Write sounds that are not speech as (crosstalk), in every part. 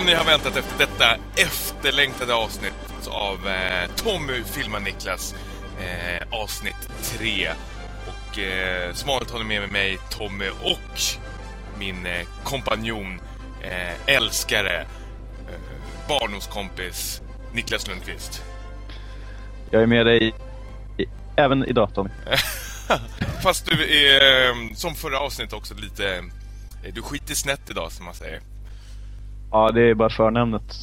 Som ni har väntat efter detta efterlängtade avsnitt av eh, Tommy filmar Niklas eh, avsnitt 3. Och eh, som vanligt har ni med mig Tommy och min eh, kompanjon, eh, älskare, eh, barndomskompis Niklas Lundqvist. Jag är med dig i, även idag Tommy. (laughs) Fast du är eh, som förra avsnittet också lite... eh, Du skiter snett idag som man säger. Ja, det är bara förnamnet.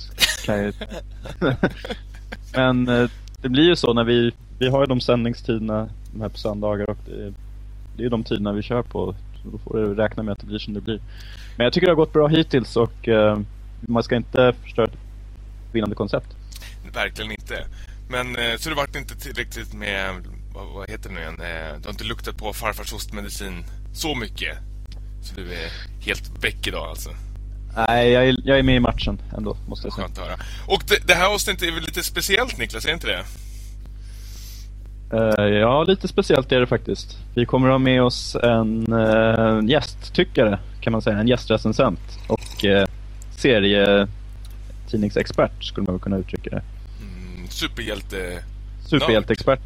Jag... (laughs) Men eh, det blir ju så när vi, vi har ju de sändningstiderna de här på söndagar och det, det är ju de tiderna vi kör på. Så då får du räkna med att det blir som det blir. Men jag tycker det har gått bra hittills och eh, man ska inte förstöra ett vinnande koncept. Verkligen inte. Men eh, så det vart inte tillräckligt med, vad, vad heter det nu igen? Eh, Du har inte luktat på farfars ostmedicin så mycket. Så du är helt bäck idag alltså. Nej, jag är, jag är med i matchen ändå, måste jag säga. Skönt att höra. Och det, det här avsnittet är väl lite speciellt Niklas, är inte det? Eh, ja, lite speciellt är det faktiskt. Vi kommer att ha med oss en uh, gästtyckare, kan man säga. En gästrecensent. Och uh, serietidningsexpert, skulle man väl kunna uttrycka det. Mm, superhjälte... Superhjälteexpert.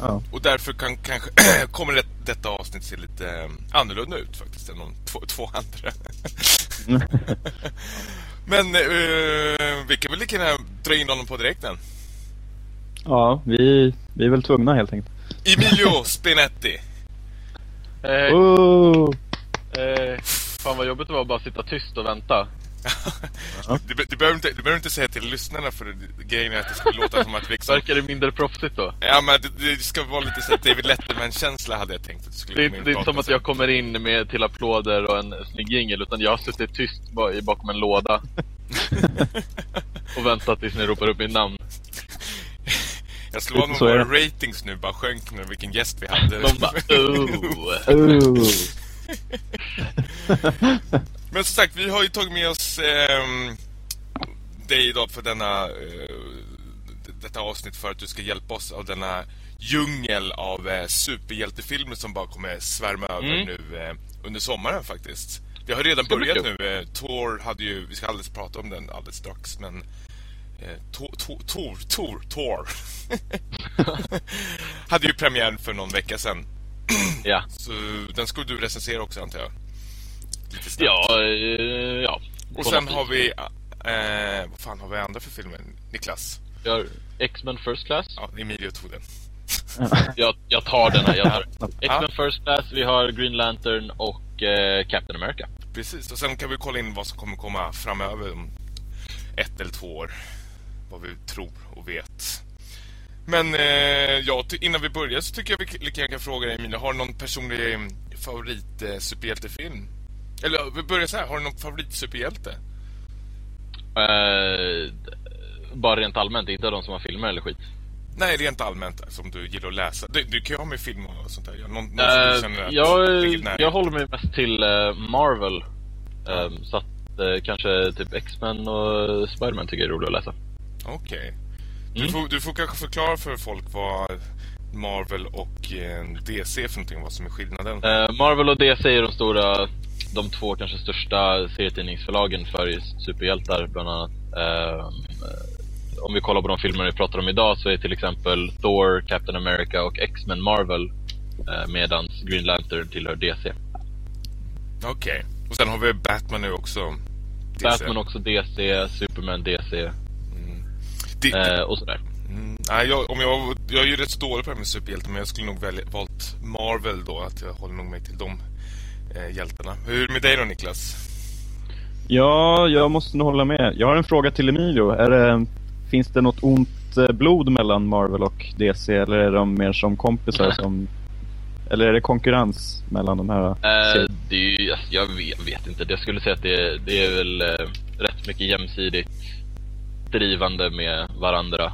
Ja. Och därför kan, kanske (clears throat) kommer det, detta avsnitt se lite eh, annorlunda ut faktiskt än de två, två andra. (laughs) Men eh, vi kan väl lika gärna dra in honom på direkten. ja, vi, vi är väl tvungna helt enkelt. Emilio (laughs) Spinetti. Eh, Oh! eh, fan vad jobbigt det var att bara sitta tyst och vänta. (laughs) Du, du, behöver inte, du behöver inte säga till lyssnarna för grejen är att det ska låta som att liksom... Verkar det mindre proffsigt då? Ja men det, det ska vara lite så att David Letterman-känsla hade jag tänkt att du skulle Det det är inte som att jag kommer in med till applåder och en snygg jingel utan jag suttit tyst bakom en låda. (laughs) och väntat tills ni ropar upp mitt namn. Jag slår är våra ratings nu, bara sjönk nu vilken gäst vi hade. De bara oh. (laughs) Oh! Men som sagt, vi har ju tagit med oss ehm, dig idag för denna, eh, detta avsnitt för att du ska hjälpa oss av denna djungel av eh, superhjältefilmer som bara kommer svärma över Mm. nu eh, under sommaren faktiskt. Det har redan börjat nu. Eh, Thor hade ju, vi ska alldeles prata om den alldeles strax, men eh, Thor, Thor, Thor, Thor. (laughs) hade ju premiär för någon vecka sedan. Ja. Så den skulle du recensera också antar jag? Lite snabbt. Ja, eh, ja. Och sen har vi... Eh, vad fan har vi andra för filmer? Niklas? Vi har X-Men First Class. Ja, Emilio tog den. (laughs) Jag, jag tar den här. Jag tar. (laughs) Ja. X-Men First Class, vi har Green Lantern och eh, Captain America. Precis, och sen kan vi kolla in vad som kommer komma framöver om ett eller två år. Vad vi tror och vet. Men eh, ja, innan vi börjar så tycker jag vi lika gärna kan fråga dig Emilia, har du någon personlig favorit eh, superhjältefilm? Eller vi börjar så här, har du någon favorit superhjälte? Eh, bara rent allmänt, inte de som har filmer eller skit. Nej, rent allmänt som du gillar att läsa. Du, du kan ju ha med film och sånt där. Någon, någon som du Eh, att jag, jag håller mig mest till eh, Marvel. Ehm, så att eh, kanske typ X-Men och Spiderman tycker jag är roligt att läsa. Okej. Du, Mm. får, du får kanske förklara för folk vad Marvel och eh, DC för någonting, vad som är skillnaden. Eh, Marvel och DC är de stora, de två kanske största serietidningsförlagen för superhjältar bland annat. Ehm, eh, om vi kollar på de filmer vi pratar om idag så är till exempel Thor, Captain America och X-Men Marvel. Eh, medans Green Lantern tillhör DC. Okej. Och sen har vi Batman nu också. DC. Batman också DC, Superman DC Mm. Det, eh, och sådär. mm, nej, jag, om jag, jag är ju rätt dålig på det här med superhjältar, men jag skulle nog välja, valt Marvel då. Att jag håller nog mig till de eh, hjältarna. Hur är det med dig då, Niklas? Ja, jag måste nog hålla med. Jag har en fråga till Emilio. Är det, finns det något ont eh, blod mellan Marvel och DC eller är de mer som kompisar? Som, (laughs) eller är det konkurrens mellan de här? Serierna? det är ju, jag, vet, jag vet inte. Jag skulle säga att det, det är väl eh, rätt mycket jämsidigt drivande med varandra.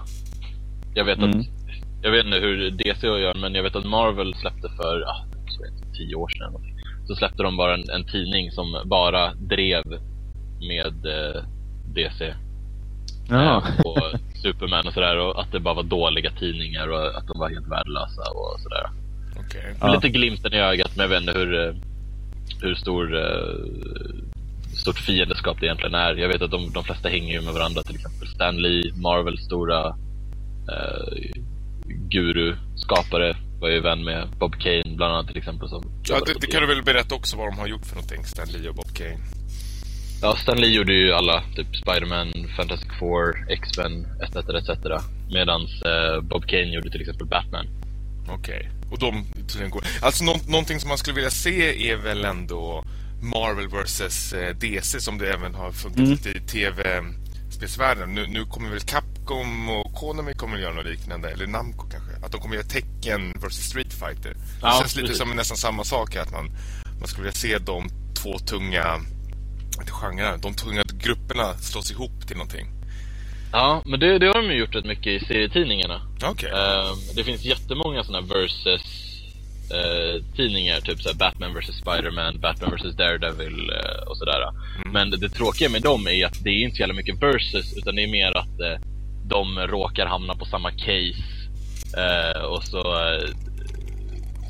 Jag vet Mm. att jag vet inte hur DC gör, men jag vet att Marvel släppte för ah, tio år sedan. Så släppte de bara en, en tidning som bara drev med eh, DC Ja. eh, och Superman och sådär. Och att det bara var dåliga tidningar och att de var helt värdelösa och sådär. Okej. Ja. Lite glimten i ögat, men jag vet inte hur, eh, hur stor eh, stort fiendeskap det egentligen är. Jag vet att de, de flesta hänger ju med varandra, till exempel Stan Lee, Marvels stora eh, guru-skapare var ju vän med Bob Kane bland annat till exempel. Som ja, det, det kan du väl berätta också vad de har gjort för någonting, Stan Lee och Bob Kane. Ja, Stan Lee gjorde ju alla, typ Spiderman, Fantastic Four, X-Men, etc. etc. Medans eh, Bob Kane gjorde till exempel Batman. Okej. Okay. Och de tydligen går... Alltså nå någonting som man skulle vilja se är väl ändå Marvel vs eh, DC som det även har funkat mm. lite i tv-spelsvärlden. Nu, nu kommer väl Capcom och Konami kommer göra något liknande, eller Namco kanske. Att de kommer göra Tekken vs Street Fighter. Ja, det känns lite precis. som nästan samma sak här, att man, man skulle vilja se de två tunga genrer, de tunga grupperna slås ihop till någonting. Ja, men det, det har de ju gjort rätt mycket i serietidningarna. Okay. Uh, det finns jättemånga sådana versus uh, tidningar, typ såhär Batman vs Spiderman, Batman vs Daredevil uh, och sådär. Mm. Men det, tråkiga med dem är att det är inte så jävla mycket versus, utan det är mer att uh, de råkar hamna på samma case. och så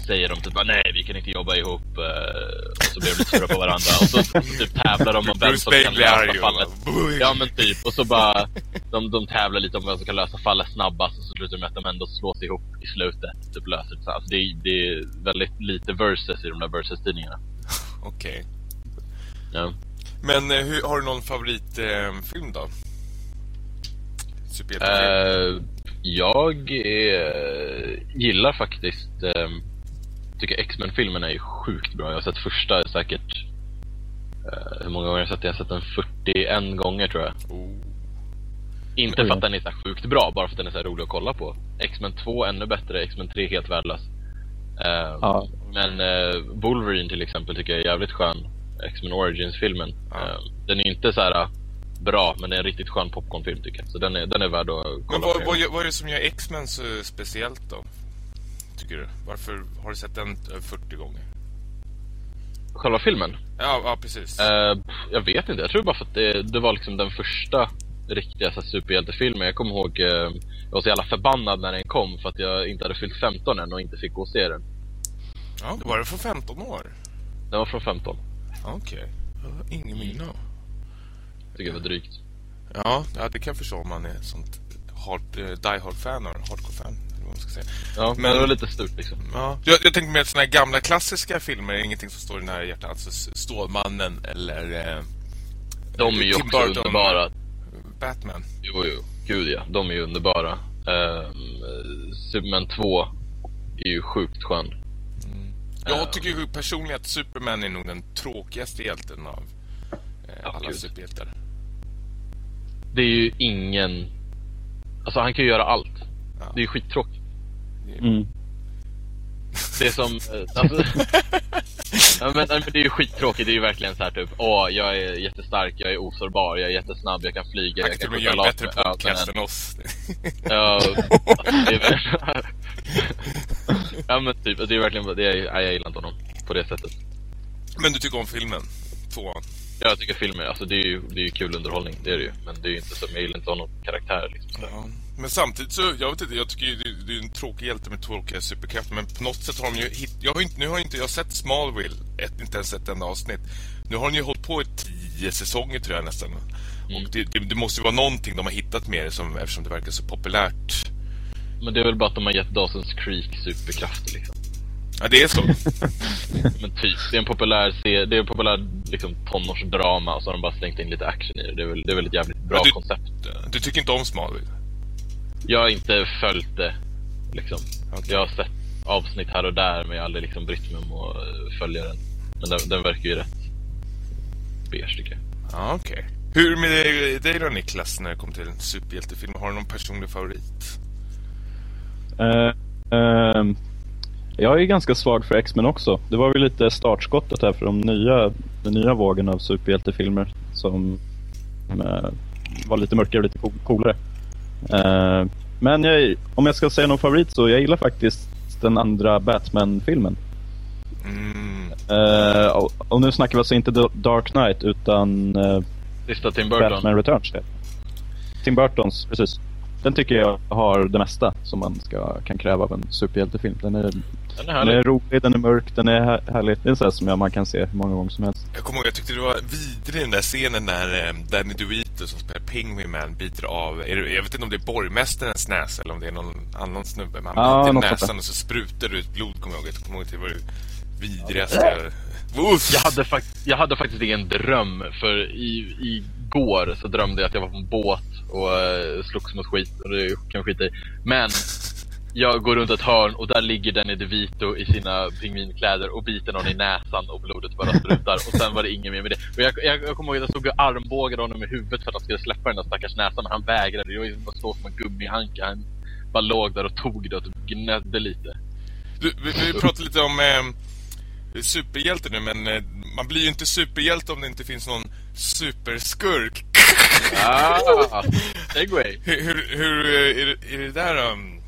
säger de typ nej vi kan inte jobba ihop uh, och så blir de lite sura på varandra och så typ tävlar de om vem som kan lösa fallet. Ja men typ och så bara de, de tävlar lite om vem som kan lösa fallet snabbast och så slutar de med att de ändå slås ihop i slutet. Typ löser det. Alltså, det, är, det är väldigt lite versus i de där versus-tidningarna. Okej. Okay. Ja. Men uh, hur, har du någon favoritfilm uh, då? Uh, jag gillar faktiskt tycker X-Men-filmen är ju sjukt bra. Jag har sett första säkert... Uh, hur många gånger har jag sett den? Jag har sett den 41 gånger tror jag. Oh. Inte för att den är så sjukt bra, bara för att den är så rolig att kolla på. X-Men 2 ännu bättre, X-Men 3 helt värdelös. Uh, ja. Men uh, Wolverine till exempel tycker jag är jävligt skön. X-Men Origins-filmen. Ja. Uh, den är inte så här bra, men det är en riktigt skön popcornfilm tycker jag. Så den är, den är värd att kolla men vad, på. Vad, vad är det som gör X-Men så speciellt då? Tycker du? Varför har du sett den 40 gånger? Själva filmen? Ja, ja precis. Uh, jag vet inte, jag tror bara för att det, det var liksom den första riktiga så superhjältefilmen. Jag kommer ihåg, uh, jag var så jävla förbannad när den kom för att jag inte hade fyllt 15 än och inte fick gå och se den. Ja, det var det från 15 år? Den var från 15. Okej, okay. ingen minne Jag tycker det var drygt. Ja, ja, det kan jag förstå om man är sånt hard, uh, die hard-fan eller hardcore-fan man ska säga. Ja, men det var lite stort liksom. Ja. Jag, jag tänkte med såna här gamla klassiska filmer är ingenting som står i nära hjärtat. Alltså Stålmannen eller... Eh, de är ju också Burton, underbara. Batman. Jo, jo. Gud ja. De är ju underbara. Uh, Superman 2 är ju sjukt skön. Mm. Jag tycker ju personligen att Superman är nog den tråkigaste hjälten av eh, alla superhjältar. Det är ju ingen... Alltså han kan ju göra allt. Ja. Det är ju skittråkigt. Mm. Det är som... Eh, alltså, (laughs) ja, men, men, det är ju skittråkigt. Det är ju verkligen så här typ, åh, jag är jättestark, jag är osårbar, jag är jättesnabb, jag kan flyga, jag, jag kan göra en bättre podcast än oss. (laughs) ja, det är ja, men typ, det är verkligen, det är, jag gillar inte honom på det sättet. Men du tycker om filmen? Tvåan? Ja, jag tycker filmer, alltså det är ju, det är ju kul underhållning, det är det ju. Men det är ju inte som, jag gillar inte honom karaktär liksom. Ja. Men samtidigt så, jag vet inte, jag tycker det, det är en tråkig hjälte med tråkiga superkrafter. Men på något sätt har de ju hit, jag har inte, nu har inte jag sett Smallville, ett, inte ens sett en avsnitt. Nu har de ju hållit på i tio säsonger tror jag nästan. Mm. Och det, det, det, måste ju vara någonting de har hittat med det som, eftersom det verkar så populärt. Men det är väl bara att de har gett Dawson's Creek superkrafter liksom. Ja, det är så. (laughs) men typ, det är en populär, det är en populär liksom, tonårsdrama och så har de bara slängt in lite action i det. Det är väl, det är väl ett jävligt bra du, koncept. Du tycker inte om Smallville? Jag har inte följt det. Liksom. Okay. Jag har sett avsnitt här och där, men jag har aldrig liksom brytt mig om att eh, följa den. Men den, den verkar ju rätt beige, tycker jag. Ja, okej. Okay. Hur med dig då, Niklas, när det kommer till superhjältefilm? Har du någon personlig favorit? Uh, uh, jag är ganska svag för X-Men också. Det var ju lite startskottet här för de nya, den nya vågen av superhjältefilmer som uh, var lite mörkare och lite coolare. Uh, men jag, om jag ska säga någon favorit så jag gillar faktiskt den andra Batman-filmen. Mm. Uh, och, och, nu snackar vi alltså inte Dark Knight utan uh, Sista Tim Burton. Batman Returns. Tim Burtons, precis. Den tycker jag har det mesta som man ska, kan kräva av en superhjältefilm. Den är, Den är den är rolig, den är mörk, den är här- härlig. Det är en sån här som jag, man kan se hur många gånger som helst. Jag kommer ihåg, jag tyckte det var vidrig den där scenen när eh, Danny DeVito som spelar Penguin Man biter av, är det, jag vet inte om det är borgmästarens näsa eller om det är någon annan snubbe, men han Ja, biter näsan och så sprutar det ut blod, kommer jag ihåg. Jag kommer ihåg att det var det vidrigaste. Uff! Jag hade, fakt- jag hade faktiskt en dröm, för i, igår så drömde jag att jag var på en båt och uh, slogs mot skit, och det kan jag skita i. Men jag går runt ett hörn och där ligger Danny DeVito i sina pingvinkläder och biter någon i näsan och blodet bara sprutar. Och sen var det inget mer med det. Och jag, jag, jag kommer ihåg att jag stod och armbågade honom i huvudet för att han skulle släppa den där stackars näsan, men han vägrade. Det var att stå som en gummihanka. Han bara låg där och tog det och typ gnädde lite. Du, vi, vi pratade lite om eh, superhjälte nu, men eh, man blir ju inte superhjälte om det inte finns någon superskurk. Ah, (laughs) segway! Hur, hur, hur eh, är, det, är det där... Um,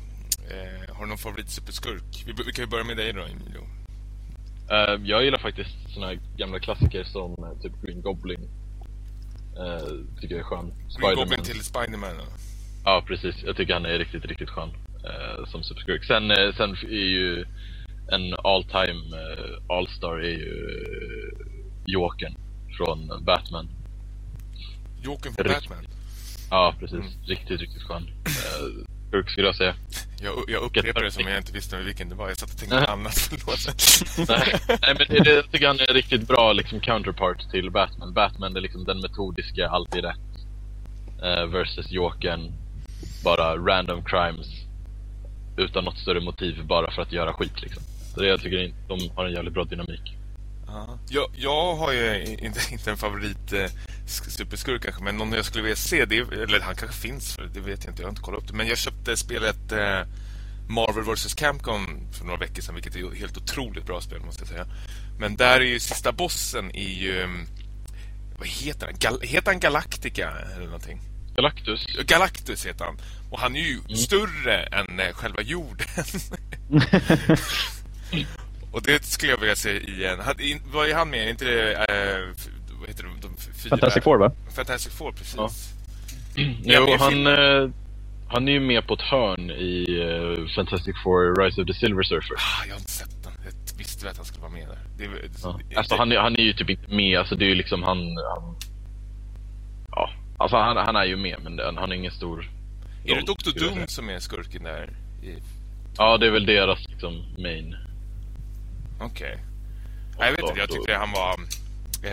eh, har du någon favoritsuperskurk? Vi, vi kan ju börja med dig då, Emilio. Eh, jag gillar faktiskt såna här gamla klassiker som typ Green Goblin. Eh, tycker jag är skön. Green. Goblin till Spiderman. Ja, precis. Jag tycker han är riktigt, riktigt skön som superskurk. Sen, sen är ju en all time eh, all-star är ju eh, Jokern från Batman. Jokern från Rikt- Batman. Ja, precis. Mm. Riktigt, riktigt skön. Eh, skurk skulle jag säga. Jag, jag upprepar det som jag inte visste vilken det var. Jag satt och tänkte på annat. (laughs) Förlåt. Nej, nej men det, jag tycker han är riktigt bra liksom counterpart till Batman. Batman är liksom den metodiska, alltid rätt. Eh, versus Jokern, bara random crimes. Utan något större motiv, bara för att göra skit liksom. Så det, jag tycker de har en jävligt bra dynamik. Ja. Jag, jag har ju inte, inte en favorit eh, sk- superskurk kanske, men någon jag skulle vilja se, det, är- eller han kanske finns, för det vet jag inte, jag har inte kollat upp det. Men jag köpte spelet eh, Marvel vs. Capcom för några veckor sedan, vilket är ett helt otroligt bra spel måste jag säga. Men där är ju sista bossen är ju... mm, Vad heter han? Gal heter han Galactica eller någonting? Galactus. Galactus heter han. Och han är ju större än eh, själva jorden. (laughs) (laughs) Och det skulle jag vilja se i en... han- in- Vad är han med? Inte det... F- vad heter de? de fyra? Fantastic Four va? Fantastic Four, precis. Ja. Jo, han, eh, han är ju med på ett hörn i eh, Fantastic Four Rise of the Silver Surfer. Ah, jag har inte sett den. Jag visste väl att han skulle vara med där. Det väl- Ja. det- Alltså han är, han är ju typ inte med, alltså det är ju liksom han... han ja, alltså han, han är ju med men det- han är ingen stor... Är det Dr. Doom som är skurken där? I... Ja, det är väl deras liksom main. Okej. Nej, Jag vet inte, jag tyckte han var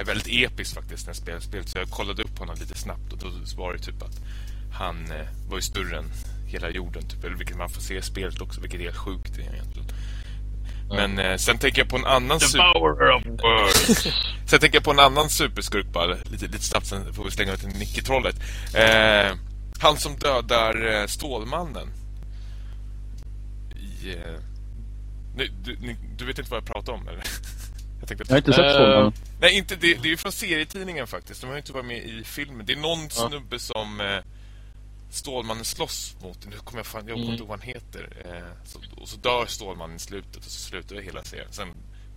väldigt episk faktiskt när spelet spelet. Så jag kollade upp honom lite snabbt och då var det typ att han eh, var ju större än hela jorden. Typ, eller vilket man får se i spelet också, vilket är helt sjukt egentligen. Men eh, sen tänker jag på en annan super... Devourer of worlds! (laughs) Sen tänker jag på en annan superskurk bara, lite, lite snabbt, sen får vi slänga ut en Nicke-trollet. Eh, han som dödar eh, Stålmannen. I, eh, nu, du, ni, du vet inte vad jag pratar om, eller? (laughs) jag tänkte Jag har inte sett Stålmannen. Nej, inte, det, det är ju från serietidningen faktiskt. De har ju inte varit med i filmen. Det är någon snubbe som eh, Stålmannen slåss mot. Nu kommer jag fan, jag kommer inte ihåg vad han heter. Eh, så, och så dör Stålmannen i slutet och så slutar det hela serien. Sen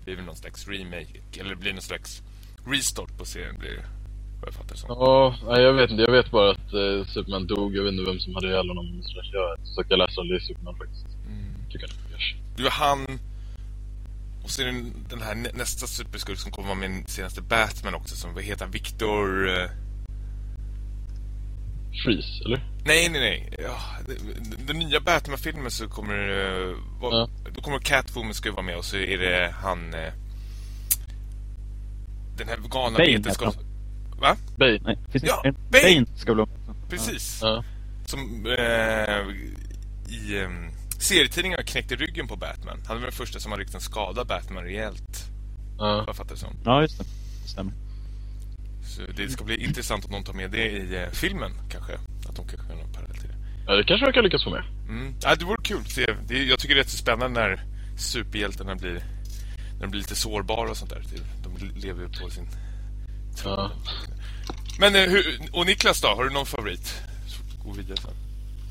blir det någon slags remake, eller det blir någon slags restart på serien blir jag fattar som. Ja, jag vet inte. Jag vet bara att eh, Superman dog. Jag vet inte vem som hade ihjäl honom. Så jag försökte läsa om det i Superman faktiskt. Tycker jag det är han... Och så är det den här nä- nästa superskurk som kommer vara med i senaste Batman också. Som vad heter? Victor... Eh, Freeze, eller? Nej, nej, nej. Ja, den, nya Batman-filmen så kommer det... vara- Ja. Då kommer Catwoman ska vara med och så är det han... Eh, den här galna vetenskaps... heter Va? Bane. Nej, finns Ja, en? Bane! Bane ska vara. Precis. Ja. Som eh, i eh, serietidningarna knäckte ryggen på Batman. Han var den första som har riktigt skadat Batman rejält. Ja. Jag fattar det som. Ja, just det. Det stämmer. Så det ska bli intressant att någon tar med det i eh, filmen, kanske. Att de kanske kan ha parallell till det. ja, det kanske de kan lyckas få med. Mm. Ja, det vore kul se. Det, jag tycker det är rätt så spännande när superhjältarna blir, när de blir lite sårbara och sånt där. De lever ju på sin... Ja. Men, eh, hur, och Niklas då? Har du någon favorit? Så Gå vidare sen.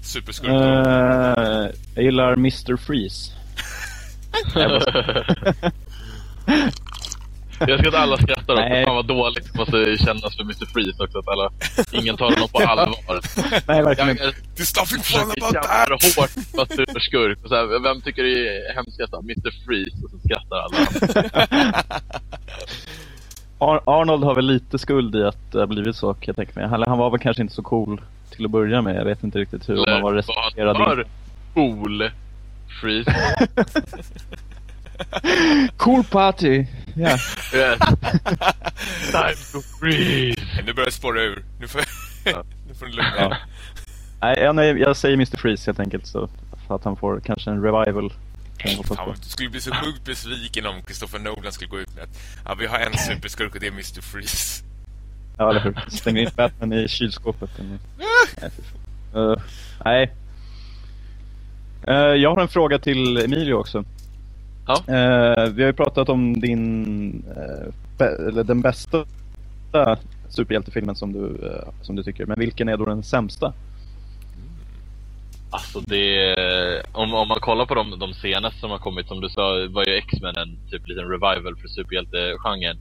Superskurk. Eh, jag gillar Mr. Freeze. (laughs) Jag ska att alla skrattar också. Nej. Fan vad dåligt det måste kännas för Mr. Freeze också. Att alla, ingen tar honom på allvar. Nej, verkligen Jag, inte. jag There's nothing fun försöker about that! hårt för att superskurk. Och så här, vem tycker det är hemskast? då? Mr. Freeze. Och så skrattar alla. Ar- Arnold har väl lite skuld i att det har blivit så, kan jag tänka mig. Han, han var väl kanske inte så cool till att börja med. Jag vet inte riktigt hur, om han var respekterad. Var cool Freeze. (laughs) Cool party! Ja. Yes. Time to freeze. Nu börjar det spåra ur. Nu får, Ja. (laughs) nu får du lugna Ja. Nej, jag, nej, jag säger Mr. Freeze helt enkelt. Så, för att han får kanske en revival. Jag Fan, du skulle bli så sjukt besviken om Christopher Nolan skulle gå ut med att ja, vi har en superskurk och det är Mr. Freeze. Ja, eller hur? Stänger in Batman i kylskåpet. (laughs) Nej. Eh, nej. Eh, jag har en fråga till Emilio också. Ja. Eh, vi har ju pratat om din, eller den bästa superhjältefilmen som du, som du tycker. Men vilken är då den sämsta? Alltså det... Om, om man kollar på de, de senaste som har kommit, som du sa, var ju X-Men en typ liten revival för superhjältegenren.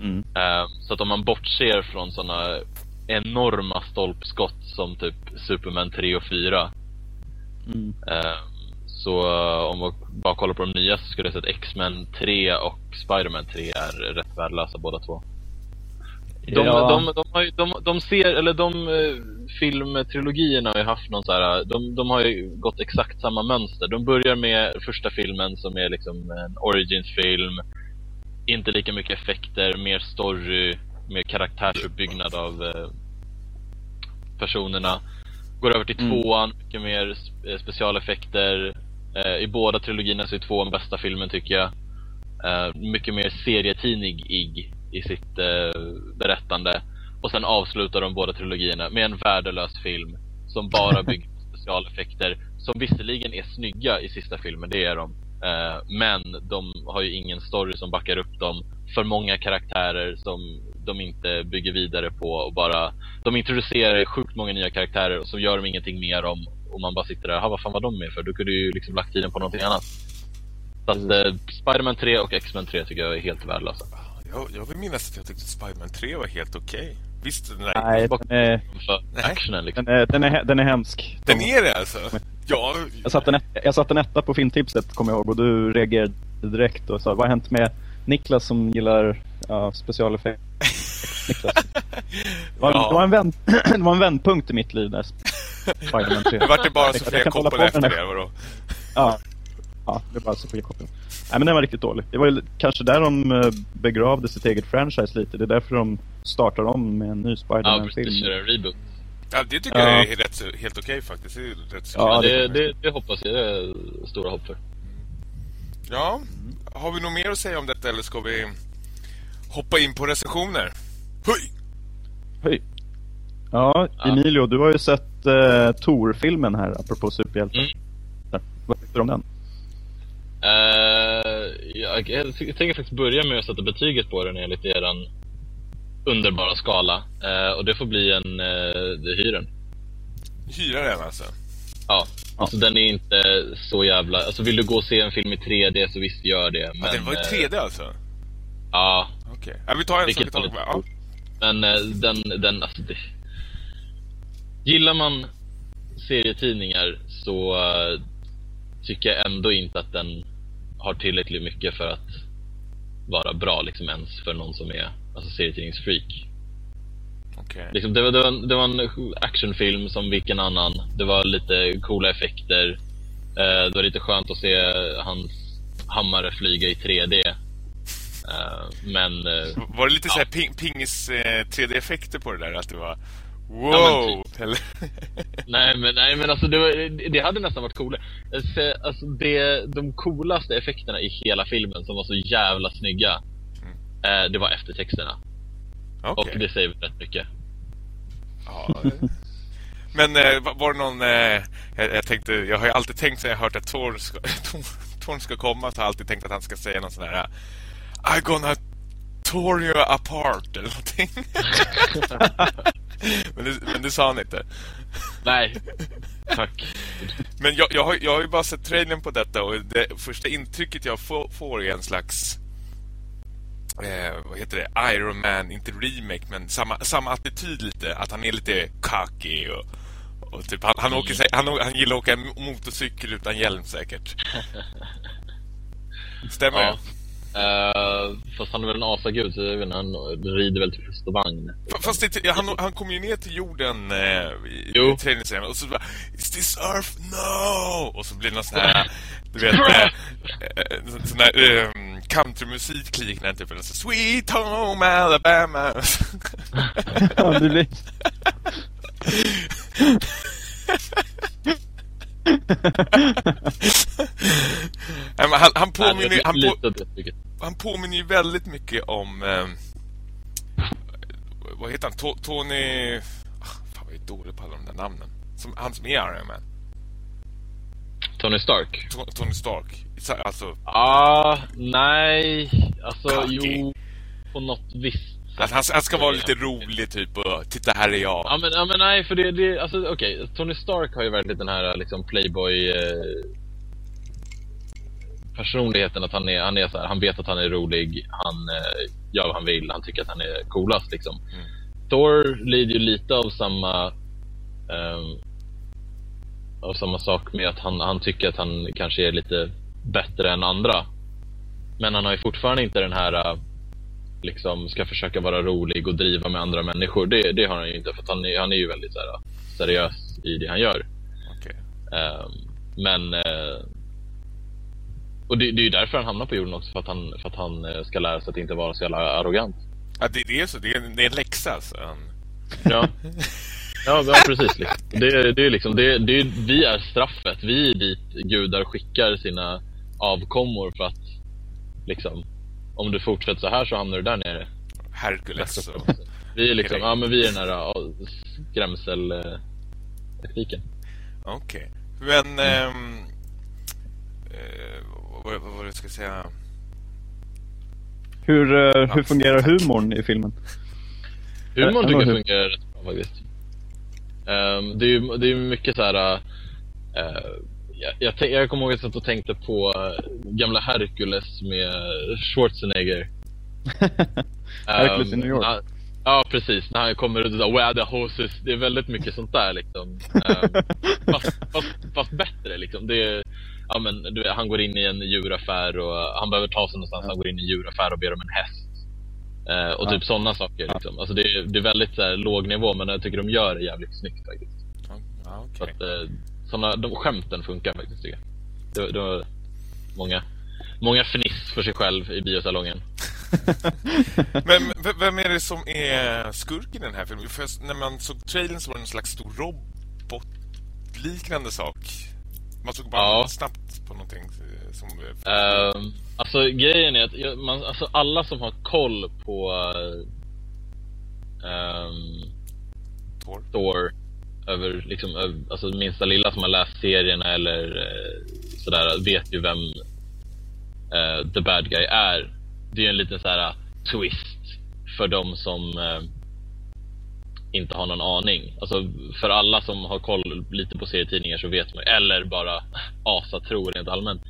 Mm. Eh, så att om man bortser från såna enorma stolpskott som typ Superman 3 och 4. Mm. eh, så eh, om man bara kollar på de nya så skulle jag säga att X-Men 3 och Spider-Man 3 är rätt värdelösa båda två. De, ja, de, de, har ju, de, de ser, eller de eh, filmtrilogierna har ju haft någon så här, de, de har ju gått exakt samma mönster. De börjar med första filmen som är liksom en origins-film. Inte lika mycket effekter, mer story, mer karaktärsuppbyggnad av eh, personerna. Går över till Mm. tvåan, mycket mer eh, specialeffekter. Eh, I båda trilogierna så är tvåan bästa filmen tycker jag. Eh, mycket mer serietidnig i sitt eh, berättande. Och sen avslutar de båda trilogierna med en värdelös film som bara (laughs) bygger på specialeffekter. Som visserligen är snygga i sista filmen, det är de. Eh, men de har ju ingen story som backar upp dem. För många karaktärer som de inte bygger vidare på och bara De introducerar sjukt många nya karaktärer och så gör de ingenting mer om och man bara sitter där, "Ha, vad fan var de med för? Du kunde ju liksom lagt tiden på någonting annat. Så att eh, Spider-Man 3 och X-Men 3 tycker jag är helt värdelösa. Jag, jag vill minnas att jag tyckte Spiderman 3 var helt okej. Visst, den där... nej, bak- den är, actionen liksom. den är, den är, den är hemsk. Den är det alltså? Ja, Jag satte en, jag satte en etta på filmtipset, kommer jag ihåg, och du reagerade direkt och sa vad har hänt med Niklas som gillar ja, specialeffekter? (laughs) Niklas. Det var, Ja. det, var en vänd, (clears throat) det var en vändpunkt i mitt liv där. Spiderman 3. det vart det bara Jag Sofia Coppola med efter det, vadå? Ja, ja det var Sofia Coppola. Nej men den var riktigt dålig. Det var ju kanske där de eh, begravde sitt eget franchise lite. Det är därför de startar om med en ny Ja, Spiderman-film. precis. Kör en reboot. Ja, det tycker Ja. jag är rätt, helt okej faktiskt. Det är rätt Ja, det, det- det, hoppas jag. Det är stora hopp för. Ja, har vi något mer att säga om detta eller ska vi hoppa in på recensioner? Höj! Hej. Ja, Ja. Emilio, du har ju sett eh, Tor-filmen här, apropå superhjältar. Mm. Där. Vad tyckte du om den? Eh, jag, jag tänker faktiskt börja med att sätta betyget på den enligt eran underbara skala. Eh, och det får bli en uh, hyren. Hyra den alltså. Ja, alltså den är inte så jävla... Alltså vill du gå och se en film i 3D så visst gör det. Men, Ja, den var i eh, 3D alltså? Ja, Okej. Ja, vi tar en Vilket sak i taget. Ja. Men eh, den, den, alltså det... Gillar man serietidningar så eh, tycker jag ändå inte att den har tillräckligt mycket för att vara bra liksom ens för någon som är alltså, serietidningsfreak. Okej. Liksom, det, var, det, var, det var en actionfilm som vilken annan. Det var lite coola effekter. Eh, det var lite skönt att se hans hammare flyga i 3D. Eh, men eh, Var det lite så här ping, pingis eh, 3D-effekter på det där? Att det var... Wow! Ja, men Eller? (laughs) Nej men, nej, men alltså det, var, det hade nästan varit coolt. Alltså, alltså det, de coolaste effekterna i hela filmen som var så jävla snygga, eh, det var eftertexterna. Okej. Och det säger väl rätt mycket. Ja. Men eh, var- var det någon... Eh, jag, jag tänkte... Jag har ju alltid tänkt så jag har hört att Thor ska, (laughs) Thor ska komma så har jag alltid tänkt att han ska säga någon sån här... I gonna tore you apart eller någonting. (laughs) men, det, men det sa han inte. Nej, tack. Men jag, jag, har, jag har ju bara sett trailern på detta och det första intrycket jag får, får är en slags eh, vad heter det? Iron Man, inte remake, men samma, samma attityd lite. Att han är lite cocky och, och typ, han, han, Mm. åker, sä- han, han gillar att åka motorcykel utan hjälm säkert. (laughs) Stämmer Ja. det? Eh, fast han är väl en asagud, så jag vet inte, han rider väl till häst och vagn. Fast det, han, han kom ju ner till jorden eh, i, Jo. i träningsserien och så bara Is this Earth? No! Och så blir det någon sån här, du vet, eh, eh, sån- sån här eh, countrymusik liknande typ. Så, Sweet Home Alabama. Ja, det blir... (laughs) Han, han, påminner, han, på, han påminner ju väldigt mycket om... Eh, vad heter han? To, Tony... Ah, fan, vad är dålig på alla de där namnen. Som, han som är Iron Man. Tony Stark? To- Tony Stark. Så- Alltså, Ah, nej. Alltså, Cocky. jo. På något visst att han, han ska vara lite rolig typ och titta här är jag. Ja men, ja, men nej, för det, det alltså okej, Tony Stark har ju verkligen den här liksom playboy eh, personligheten att han är, han är så här, han vet att han är rolig, han eh, gör vad han vill, han tycker att han är coolast liksom. Mm. Thor lider ju lite av samma ehm, av samma sak med att han, han tycker att han kanske är lite bättre än andra. Men han har ju fortfarande inte den här eh, liksom ska försöka vara rolig och driva med andra människor. Det, det har han ju inte för han är, han är ju väldigt så här, seriös i det han gör. Okej. Ehm, men eh, och det, det är ju därför han hamnar på jorden också för att han, för att han eh, ska lära sig att inte vara så jävla arrogant. Ja, det, det är så. Det är, en- det är en läxa. alltså. Han, Ja, (laughs) ja, ja precis. Liksom. Det, det är liksom, det, det, vi är straffet. Vi är dit gudar skickar sina avkommor för att liksom, om du fortsätter så här så hamnar du där nere. Hercules. Och, Vi är liksom, ja men vi är den här ja, skrämseltaktiken. Okej. Men... ehm, eh, vad, vad var det jag ska säga? Hur, eh, hur fungerar humorn i filmen? Humorn tycker jag fungerar rätt bra faktiskt. Ehm, det är ju det är mycket så här. eh, jag, jag, jag kommer ihåg att jag satt och tänkte på eh, gamla Hercules med Schwarzenegger. (laughs) Hercules i Ehm, New York. na- Ja, precis. När han kommer ut och säger Where the horses? Det är väldigt mycket sånt där liksom. Ehm, (laughs) fast, fast, fast bättre liksom. Det är, ja, men, du han går in i en djuraffär och han behöver ta sig någonstans. Han går in i en djuraffär och ber om en häst. Eh, och Ja. typ sådana saker. Liksom. Alltså, det, är, det är väldigt så här, låg nivå, men jag tycker de gör det jävligt snyggt faktiskt. Ja, ja, Så att, eh, såna, de skämten funkar faktiskt tycker jag. Det, det var många, många fniss för sig själv i biosalongen. (laughs) Men vem är det som är skurken i den här filmen? För när man såg trailern så var det en slags stor robotliknande sak. Man såg bara Ja. snabbt på någonting eh, som... Ehm, alltså grejen är att man, alltså, alla som har koll på um, Thor. Thor över, liksom, över, alltså minsta lilla som har läst serierna eller eh, sådär vet ju vem eh, the bad guy är. Det är ju en liten så här twist för de som eh, inte har någon aning. Alltså för alla som har koll lite på serietidningar så vet man eller bara asatror rent allmänt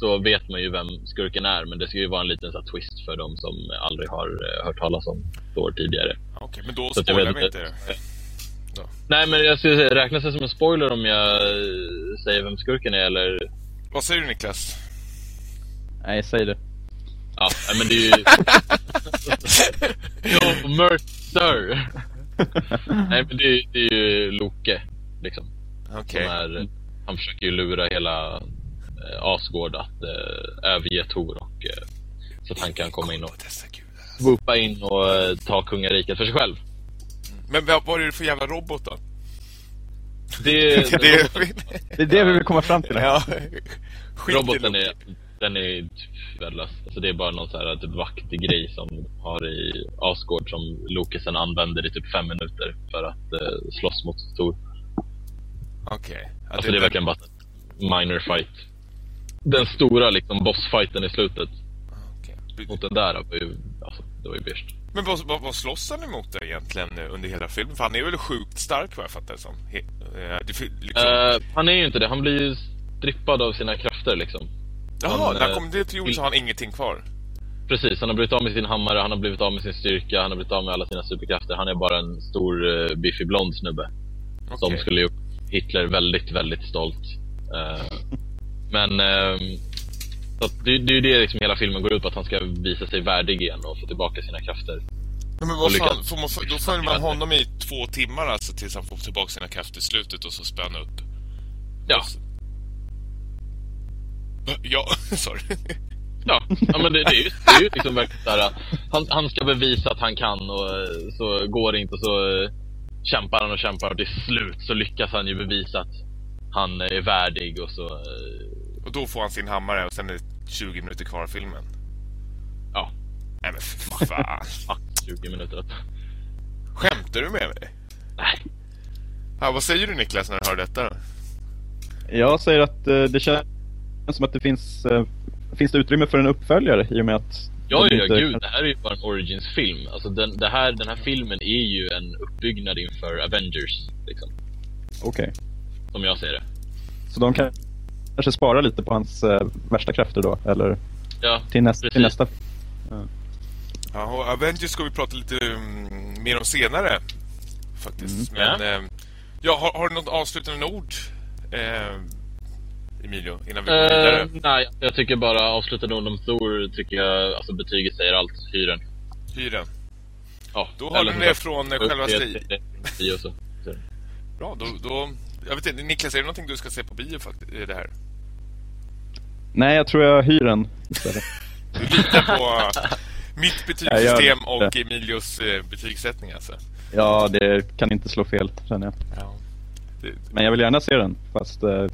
så vet man ju vem skurken är men det ska ju vara en liten så twist för de som aldrig har eh, hört talas om Thor tidigare. Okej, men då spoilar vi inte. Då. Nej men jag skulle säga, räknas det som en spoiler om jag eh, säger vem skurken är eller? Vad säger du Niklas? Nej, säg det. Ja, nej, men det är ju... (laughs) Yo, murder! nej men det är, det är ju Loke, liksom. Okej. Är, han försöker ju lura hela eh, Asgård att eh, överge Tor och eh, så att han kan komma in och gudar. swoopa in och eh, ta kungariket för sig själv. Men vad, är det för jävla robot då? Det, (laughs) det, det, Det är det vi vill komma fram till. ja. Roboten Loki. är, den är värdelös. Alltså det är bara någon så här typ vaktig grej som har i Asgård som Loke sen använder i typ fem minuter för att eh, slåss mot Tor. Okej. Ja, Alltså det är verkligen bara en minor fight. Den stora liksom bossfighten i slutet okej. mot den där var ju, alltså, det var ju beige. Men vad, vad, vad slåss han emot egentligen under hela filmen? För han är väl sjukt stark vad jag fattar det som. He, fi- liksom... Eh, han är ju inte det, han blir ju strippad av sina krafter liksom. Jaha, när han eh, kom det till jorden så har han ingenting kvar. precis. Han har blivit av med sin hammare, han har blivit av med sin styrka, han har blivit av med alla sina superkrafter. Han är bara en stor, uh, biffig blond snubbe. Okej. Som skulle gjort Hitler väldigt, väldigt stolt. Eh, men att det, det är ju det liksom hela filmen går ut på, att han ska visa sig värdig igen och få tillbaka sina krafter. Men Och vad fan, får man, då följer man honom i två timmar alltså tills han får tillbaka sina krafter i slutet och så spänna upp. Ja, Ja, (laughs) sorry. ja, ja men det, det är ju, det är ju liksom verkligen såhär, han, han ska bevisa att han kan och eh, så går det inte och så eh, kämpar han och kämpar och till slut så lyckas han ju bevisa att han är värdig och så, eh, Och då får han sin hammare och sen är det 20 minuter kvar av filmen. ja, Nej men fan. (laughs) fuck 20 minuter. Skämtar du med mig? Nej. Ja, vad säger du Niklas när du hör detta? Jag säger att eh, det känns som att det finns, eh, finns det utrymme för en uppföljare i och med att... Ja, ja, inte- gud. Det här är ju bara en Origins-film. Alltså den, det här, den här filmen är ju en uppbyggnad inför Avengers, liksom. Okej. Som jag ser det. Så de kan kanske spara lite på hans eh, värsta krafter då, eller Ja, till, näst, till nästa... Ja, och Avengers ska vi prata lite mm, mer om senare. Faktiskt. Mm. Men, eh, ja, har, har du något avslutande ord? Eh, Emilio, innan vi går vidare? Eh, nej, jag tycker bara avslutande ord om Thor, tycker jag, alltså betyget säger allt. Hyren. Hyren. Ja, Då håller ni det från eh, själva. Så. Bra, då, då... Jag vet inte, Niklas, är det någonting du ska se på bio faktiskt, i det här? Nej, jag tror jag hyr den. Du litar på (laughs) mitt betygssystem och Emilios eh, betygssättning alltså? ja, det kan inte slå fel, känner jag. Ja. Men jag vill gärna se den, fast eh,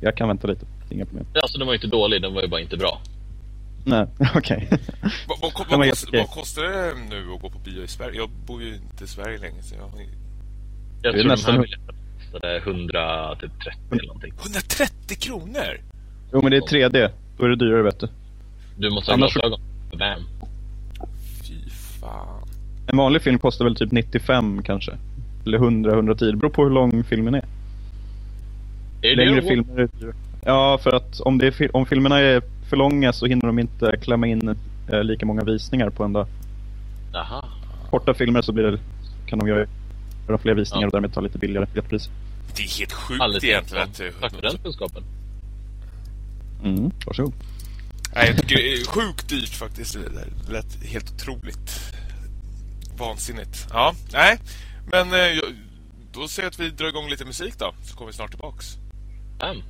jag kan vänta lite. Inga problem. Alltså den var ju inte dålig, den var ju bara inte bra. Nej, (laughs) okej. vad, vad, vad, vad kostar det nu att gå på bio i Sverige? Jag bor ju inte i Sverige längre, så jag har. Jag tror nästan- de här biljetterna kostade 100 till 30 eller någonting. 130 kronor? Jo, men det är 3D. Då är det dyrare, vet du. Du måste ha Annars- glasögon. Bam. Fy fan. En vanlig film kostar väl typ 95 kanske. Eller 100-110. Det beror på hur lång filmen är. Är Längre det? filmer är dyrare. Ja, för att om, det är, fi- om filmerna är för långa så hinner de inte klämma in eh, lika många visningar på en dag. Jaha. Korta filmer så blir det, kan de göra, göra fler visningar Ja. och därmed ta lite billigare biljettpris. Det är helt sjukt Alldeles egentligen Tack för den kunskapen. Mm, varsågod. Nej, jag tycker det är sjukt dyrt faktiskt. Det lät helt otroligt vansinnigt. Ja, nej. Men eh, då säger jag att vi drar igång lite musik då, så kommer vi snart tillbaks. Bam.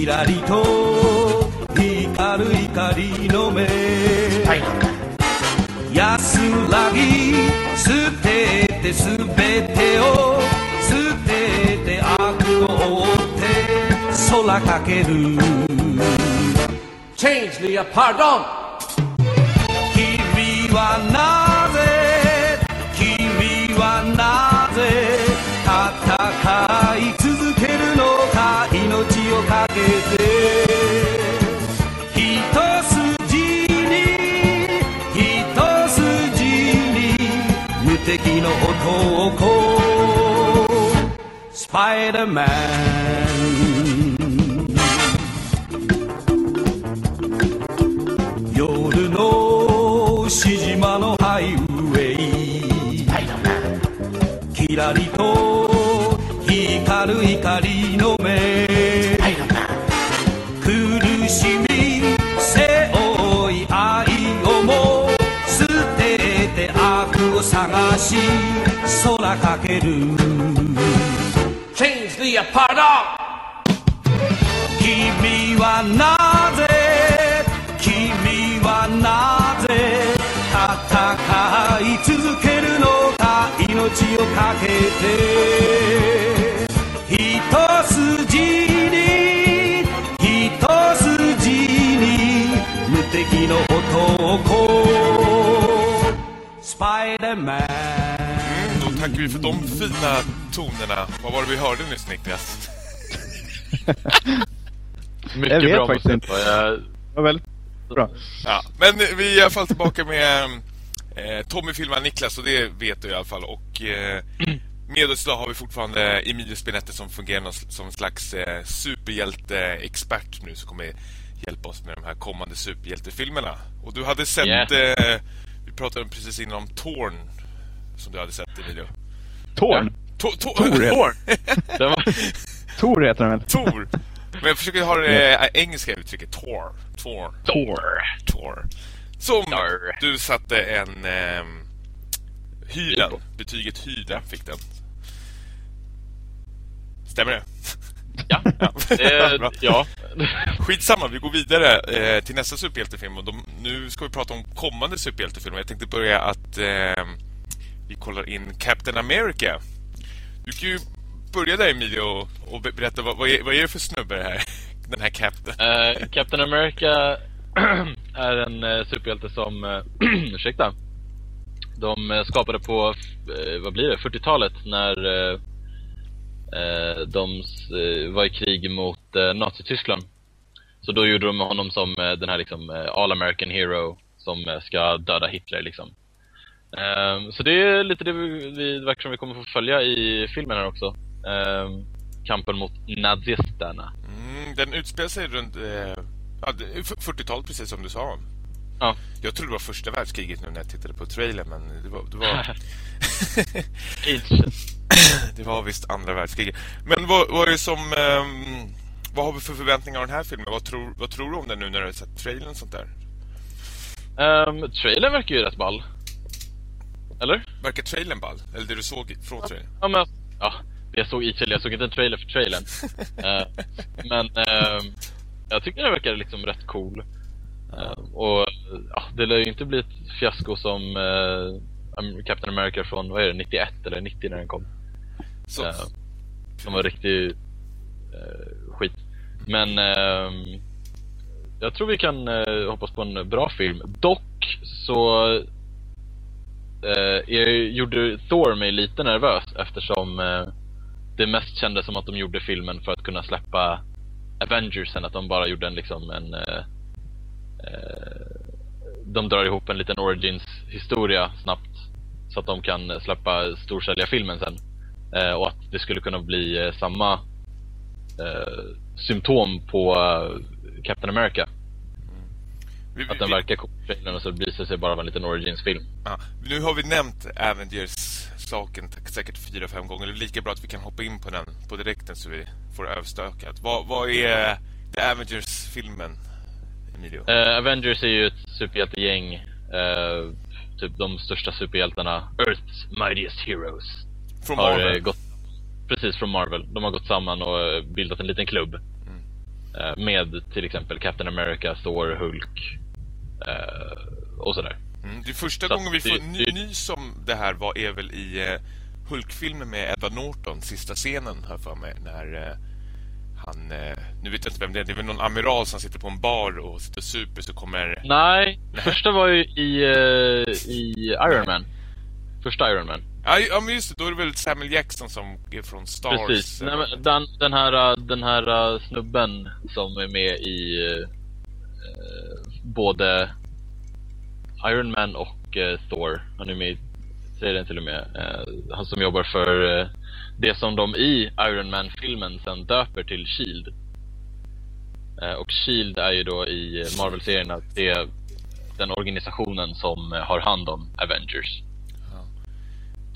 キラリと光る光の目。安らぎ捨ててすべてを捨てて悪を追って空かける。Change the pardon. 君はなぜ君はなぜスパイダーマン夜のし島のハイウェイ。キラリと光る光の目。苦しみ背負い愛をも捨てて悪を探し。空かける Change the. 君はなぜ君はなぜ戦い続けるのか命をかけて一筋に一筋に無敵の男スパ Spider-Man. Mm, då tackar vi för de fina tonerna. Vad var det vi hörde nyss, Niklas? (laughs) Mycket Jag vet bra faktiskt musik. inte. Jag, var väldigt bra. Ja, men vi är i alla fall tillbaka med eh, Tommy filmar Niklas och det vet du i alla fall. Och eh, med oss idag har vi fortfarande Emilio Spinetti som fungerar som en slags eh, superhjälteexpert nu som kommer hjälpa oss med de här kommande superhjältefilmerna. Och du hade sett, Yes. eh, vi pratade precis innan om Torn som du hade sett Emilio. Torn. To- to- Tor Tor! Tor heter den väl? Tor! Men jag försöker ha det eh, engelska uttrycket Tor. Tor. Tor! Tor. Som Tor. du satte en eh, hylen. på. Betyget hylen fick den. Stämmer det? Ja, (laughs) Ja. Bra. ja. Skitsamma, vi går vidare eh, till nästa superhjältefilm. Och de, nu ska vi prata om kommande superhjältefilmer. Jag tänkte börja att eh, vi kollar in Captain America. Du kan ju börja där Emilio och, och berätta vad, vad, är, vad är det för snubbe det här? (laughs) Den här Captain. Eh, Captain America (clears throat) är en uh, superhjälte som, uh, (clears throat) ursäkta, de eh, skapade på, vad blir det, 40-talet när de var i krig mot uh, Nazityskland. Så då gjorde de honom som den här liksom All American Hero som ska döda Hitler liksom. Ehm, så det är lite det vi, vi det verkar som vi kommer få följa i filmen här också. Ehm, kampen mot nazisterna. Mm, den utspelar sig runt eh, ja, det är 40-talet precis som du sa. Ja. Jag trodde det var första världskriget nu när jag tittade på trailern men det var, det var, (laughs) det var visst andra världskriget. Men vad, vad är det som... ehm, vad har vi för förväntningar av den här filmen? Vad tror, vad tror du om den nu när du har sett trailern och sånt där? Um, trailern verkar ju rätt ball. Eller? Verkar trailern ball? Eller det du såg från trailern? Ja, men, ja, jag såg i trailern, jag såg inte en trailer för trailern. (laughs) Eh, men ehm, jag tycker den verkar liksom rätt cool. Eh, och ja, det lär ju inte bli ett fiasko som eh, Captain America från, vad är det, 91 eller 90 när den kom. Så, Eh, som var riktig skit. Men ehm, jag tror vi kan hoppas på en bra film. Dock så eh, jag gjorde Thor mig lite nervös eftersom eh, det mest kändes som att de gjorde filmen för att kunna släppa Avengersen, att de bara gjorde en liksom en eh, eh de drar ihop en liten origins historia snabbt så att de kan släppa storsälja filmen sen. Eh, och att det skulle kunna bli eh, samma eh, symptom på eh, Captain America. Att den verkar cool och så visar sig bara vara en liten origins-film. ja, nu har vi nämnt Avengers-saken säkert fyra, fem gånger. Det är lika bra att vi kan hoppa in på den på direkten så vi får överstökat. Vad, vad är The Avengers-filmen, Emilio? Eh, Avengers är ju ett superhjältegäng. Eh, typ de största superhjältarna. Earth's Mightiest Heroes. Från har Marvel? eh, gått Precis, från Marvel. De har gått samman och eh, bildat en liten klubb. Eh, med till exempel Captain America, Thor, Hulk eh, och sådär. Mm, det första Så gången vi får ny, ny som det här var är väl i eh, Hulk-filmen med Edward Norton, sista scenen här för mig, när eh, han, eh, nu vet jag inte vem det är, det är väl någon amiral som sitter på en bar och sitter super så kommer... Nej, första var ju i, eh, i Iron Man. Första Iron Man. Ja, ja men just det, då är det väl Samuel Jackson som är från Stars. Precis. eh, Nej, men den, den här, den här uh, snubben som är med i både Iron Man och uh, Thor. Han är med i serien till och med. Uh, han som jobbar för uh, det som de i Iron Man-filmen sen döper till Shield. Uh, och Shield är ju då i Marvel-serien att det är den organisationen som uh, har hand om Avengers.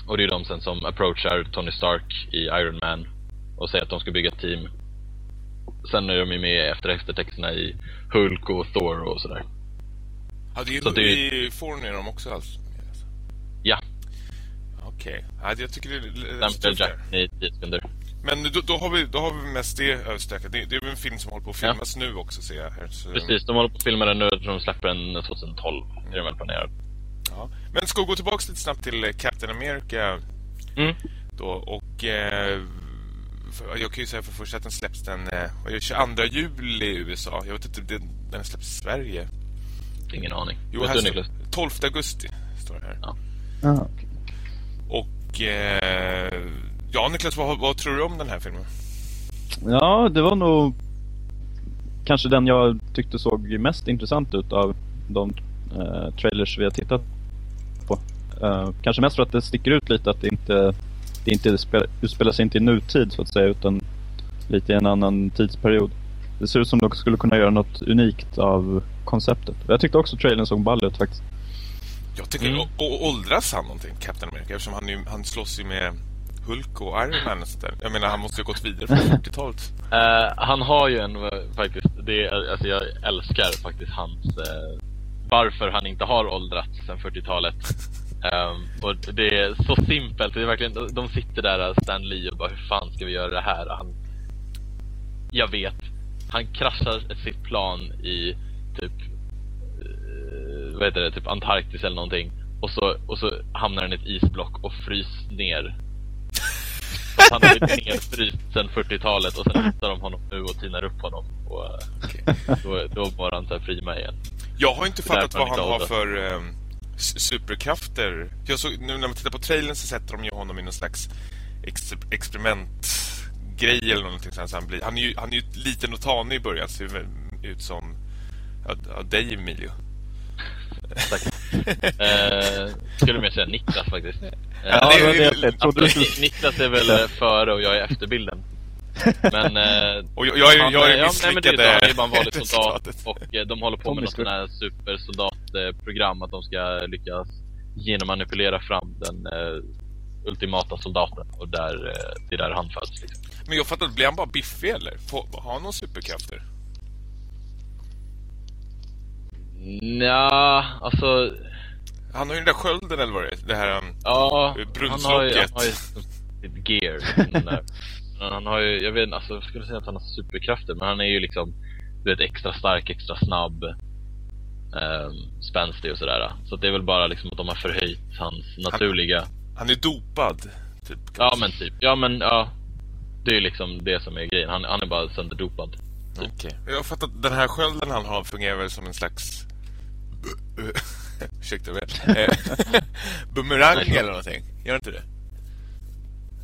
Och det är de sen som approachar Tony Stark i Iron Man och säger att de ska bygga ett team. Sen är de ju med efter eftertexterna i Hulk och Thor och sådär. Ja, det är, så det- i Thorn är de också alltså. Ja, Okej. Ja, jag tycker det är där. Jackson i 10 sekunder. Men då, då, har vi, då har vi mest det överstökat. Det, det är en film som håller på att filmas nu också ser jag här. Så, Precis, de håller på att filma den nu. Tror de släpper den 2012. Det är väl planerat. Ja. Men ska vi gå tillbaka lite snabbt till eh, Captain America Mm. då och eh, för, jag kan ju säga för först att den släpps den eh, vad är det, 22 juli i USA. Jag vet inte, den, den släpps i Sverige. Ingen aning. Jo, Vet här du Niklas? 12 augusti står det här. Ja. Ja. Och eh, ja, Niklas, vad, vad tror du om den här filmen? Ja, det var nog kanske den jag tyckte såg mest intressant ut av de eh, trailers vi har tittat på. Eh, kanske mest för att det sticker ut lite att det inte, det inte spel, utspelar sig inte i nutid så att säga utan lite i en annan tidsperiod. Det ser ut som de skulle kunna göra något unikt av konceptet. Jag tyckte också trailern såg ball ut faktiskt. Jag tycker, Mm. åldras han någonting, Captain America? Eftersom han, ju, han slåss ju med Hulk och Iron Man och sådär. Jag menar, han måste ju ha gått vidare från (laughs) 40-talet. Eh, han har ju en, eh, faktiskt, det, är- alltså jag älskar faktiskt hans, eh, varför han inte har åldrats sedan 40-talet. (laughs) Ehm, och det är så simpelt, det är verkligen, de- sitter där, Stan Lee och bara hur fan ska vi göra det här? Han, jag vet, han kraschar sitt plan i typ, eh, vad heter det, typ Antarktis eller någonting. Och så, och så hamnar han i ett isblock och frys ner. Han har blivit nedfryst sedan 40-talet och sen hittar de honom nu och tinar upp honom. Och eh, då, då var han så här fri med igen. Jag har inte fattat vad han han har för um, superkrafter. Jag såg, nu när man tittar på trailern så sätter de ju honom i någon slags ex experimentgrej eller någonting sånt. Så han, blir, han är ju han är ju liten och tanig i början. Ser väl ut som ja, ja, dig, Emilio. Tack. Eh, skulle mer säga Niklas faktiskt. Eh, Ja, det det ju- det du alltså. Ni- Niklas är väl före och jag är efterbilden. Men... Eh, (laughs) Och jag, jag är, jag är ja, nej, men det är, han är ju bara en vanlig (laughs) soldat och eh, de håller på med något sånt här supersoldatprogram att de ska lyckas genommanipulera fram den eh, ultimata soldaten och där, eh, det är där han föds liksom. Men jag fattar, blir han bara biffig eller? Får, har han några superkrafter? Nja, alltså Han har ju den där skölden eller vad det är. Det här... um, Ja, Brunnslocket. han har ju, sitt gear. (laughs) Men Han har ju, jag vet inte, alltså, jag skulle säga att han har superkrafter, men han är ju liksom, du vet, extra stark, extra snabb, um, spänstig och sådär. Så det är väl bara liksom att de har förhöjt hans naturliga, Han är dopad. Typ. ja men typ, ja men ja. Det är ju liksom det som är grejen, han, han är bara sönderdopad. Okej. Jag har fattat att den här skölden han har fungerar väl som en slags... (laughs) Ursäkta mig. Eh, (laughs) Bumerang eller någonting. Gör inte det?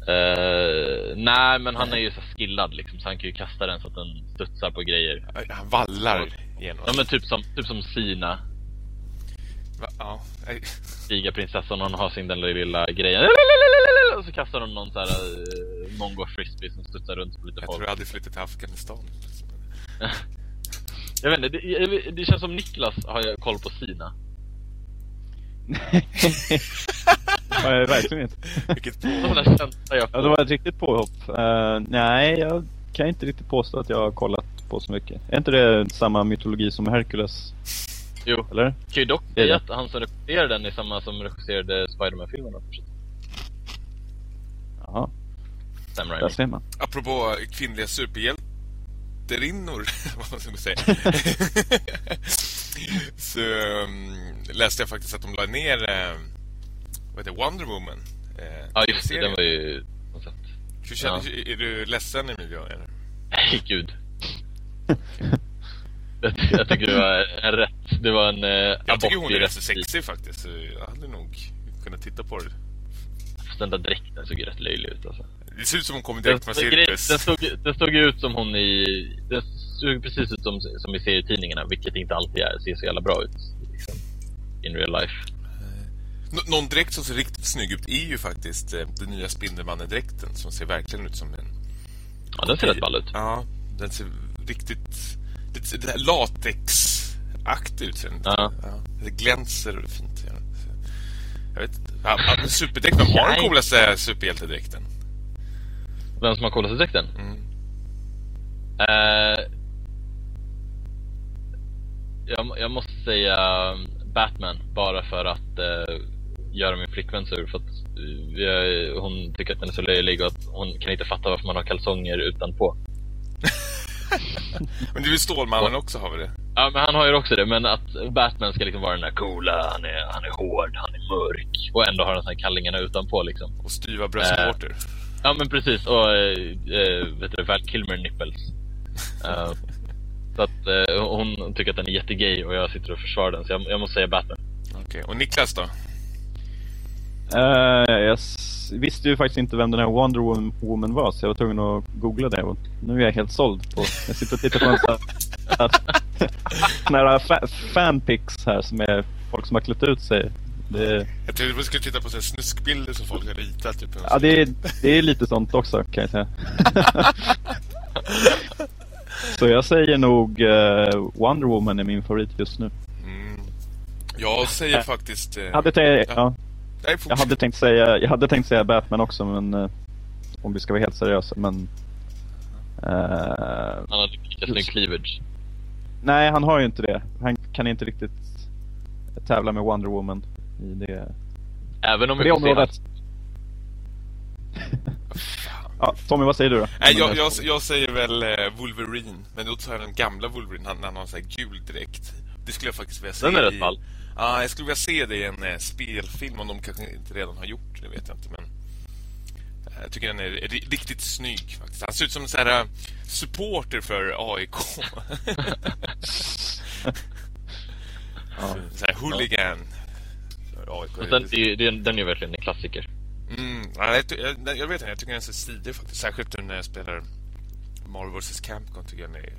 Eh, nej, men han är ju så skillad liksom, så han kan ju kasta den så att den studsar på grejer. Han vallar igenom. Ja men typ som, typ som Sina, Va? Ja. Nej. Tigerprinsessan hon har sin den lilla grejen och så kastar hon någon så här uh, mongo frisbee som studsar runt på lite Jag folk. tror jag aldrig flyttat till Afghanistan. (laughs) Jag vet inte, det, jag- det känns som Niklas har jag koll på Sina. (laughs) (laughs) Nej, verkligen inte. Vilket på... Sån där känsla jag Ja, det var ett riktigt påhopp. Eh, nej, jag kan inte riktigt påstå att jag har kollat på så mycket. Är inte det samma mytologi som Hercules? Jo, Eller? kan ju dock Det är säga att han som regisserade den är samma som regisserade Spiderman-filmerna. Jaha, Sam där Raimi. ser man. Apropå kvinnliga superhjälterinnor, (laughs) vad man ska säga. (laughs) så um, läste jag faktiskt att de la ner uh, vad heter Wonder Woman. Uh, Ja just det, den var ju. Hur känner, Är du ledsen Emilio? Eller? Nej gud. jag, jag tycker det var en rätt, det var en uh, Jag tycker hon är rätt sexig. faktiskt. Jag hade nog kunnat titta på det. Den där dräkten såg ju rätt löjlig ut alltså. Det ser ut som hon kommer direkt från cirkus. den, såg, den såg ju ut som hon i... Den såg precis ut som, som i serietidningarna, vilket inte alltid är, ser så jävla bra ut. Liksom, in real life. Nå- Någon dräkt som ser riktigt snygg ut är ju faktiskt eh, den nya Spindelmannen-dräkten som ser verkligen ut som en... Ja, den ser rätt ball ut. Ja, den ser riktigt... Det, det där latex-aktigt ut ser den. Ja. Det glänser och fint. Ja. Jag vet inte. Ja, ja, men superdräkt, vem har den coolaste superhjältedräkten? Vem som har coolaste dräkten? Mm. Eh, jag, jag måste säga Batman, bara för att eh, göra min flickvän sur. För att eh, vi hon tycker att den är så löjlig och att hon kan inte fatta varför man har kalsonger utanpå. (laughs) Men det är ju Stålmannen också har vi det. Ja, men han har ju också det. Men att Batman ska liksom vara den där coola, han är, han är hård, han är mörk. Och ändå har han så här kallingarna utanpå liksom. Och styva bröstvårtor. Ja, men precis. Och, äh, vet du, Val Kilmer nipples. (laughs) Eh, så att eh, hon tycker att den är jättegay och jag sitter och försvarar den. Så jag, jag måste säga Batman. Okej, och Niklas då? Eh, jag visste ju faktiskt inte vem den här Wonder Woman- var så jag var tvungen att googla det och nu är jag helt såld på... Jag sitter och tittar på en sån här, (laughs) här fa- fanpics här som är folk som har klätt ut sig. Det, Jag trodde vi skulle titta på så här snuskbilder som folk har ritat. Typ, ja, det, är, det är lite sånt också kan jag säga. (laughs) så jag säger nog eh, Wonder Woman är min favorit just nu. Mm. Jag säger Äh, faktiskt... Eh, Jag hade, tänkt, ja, Nej, jag hade tänkt säga, jag hade tänkt säga Batman också men eh, om vi ska vara helt seriösa men eh, Han hade lika snygg cleavage. Nej, han har ju inte det. Han kan inte riktigt tävla med Wonder Woman i det, Även om det området. ja, Tommy, vad säger du då? Nej, jag, jag, jag säger väl eh, Wolverine. Men då tar jag den gamla Wolverine, han, han har en sån här gul dräkt. Det skulle jag faktiskt vilja se Den är rätt i... Ja, jag skulle vilja se det i en eh, spelfilm, om de kanske inte redan har gjort det, vet jag inte. Men eh, jag tycker den är ri- riktigt snygg faktiskt. Han ser ut som en sån här eh, supporter för AIK. Ja. (laughs) Så här hooligan. För AIK. Men Den, är- den är ju verkligen en klassiker. Mm, ja, jag, jag, jag vet inte, jag tycker den är så stilig faktiskt. Särskilt nu när jag spelar Marvel vs. Capcom tycker jag den är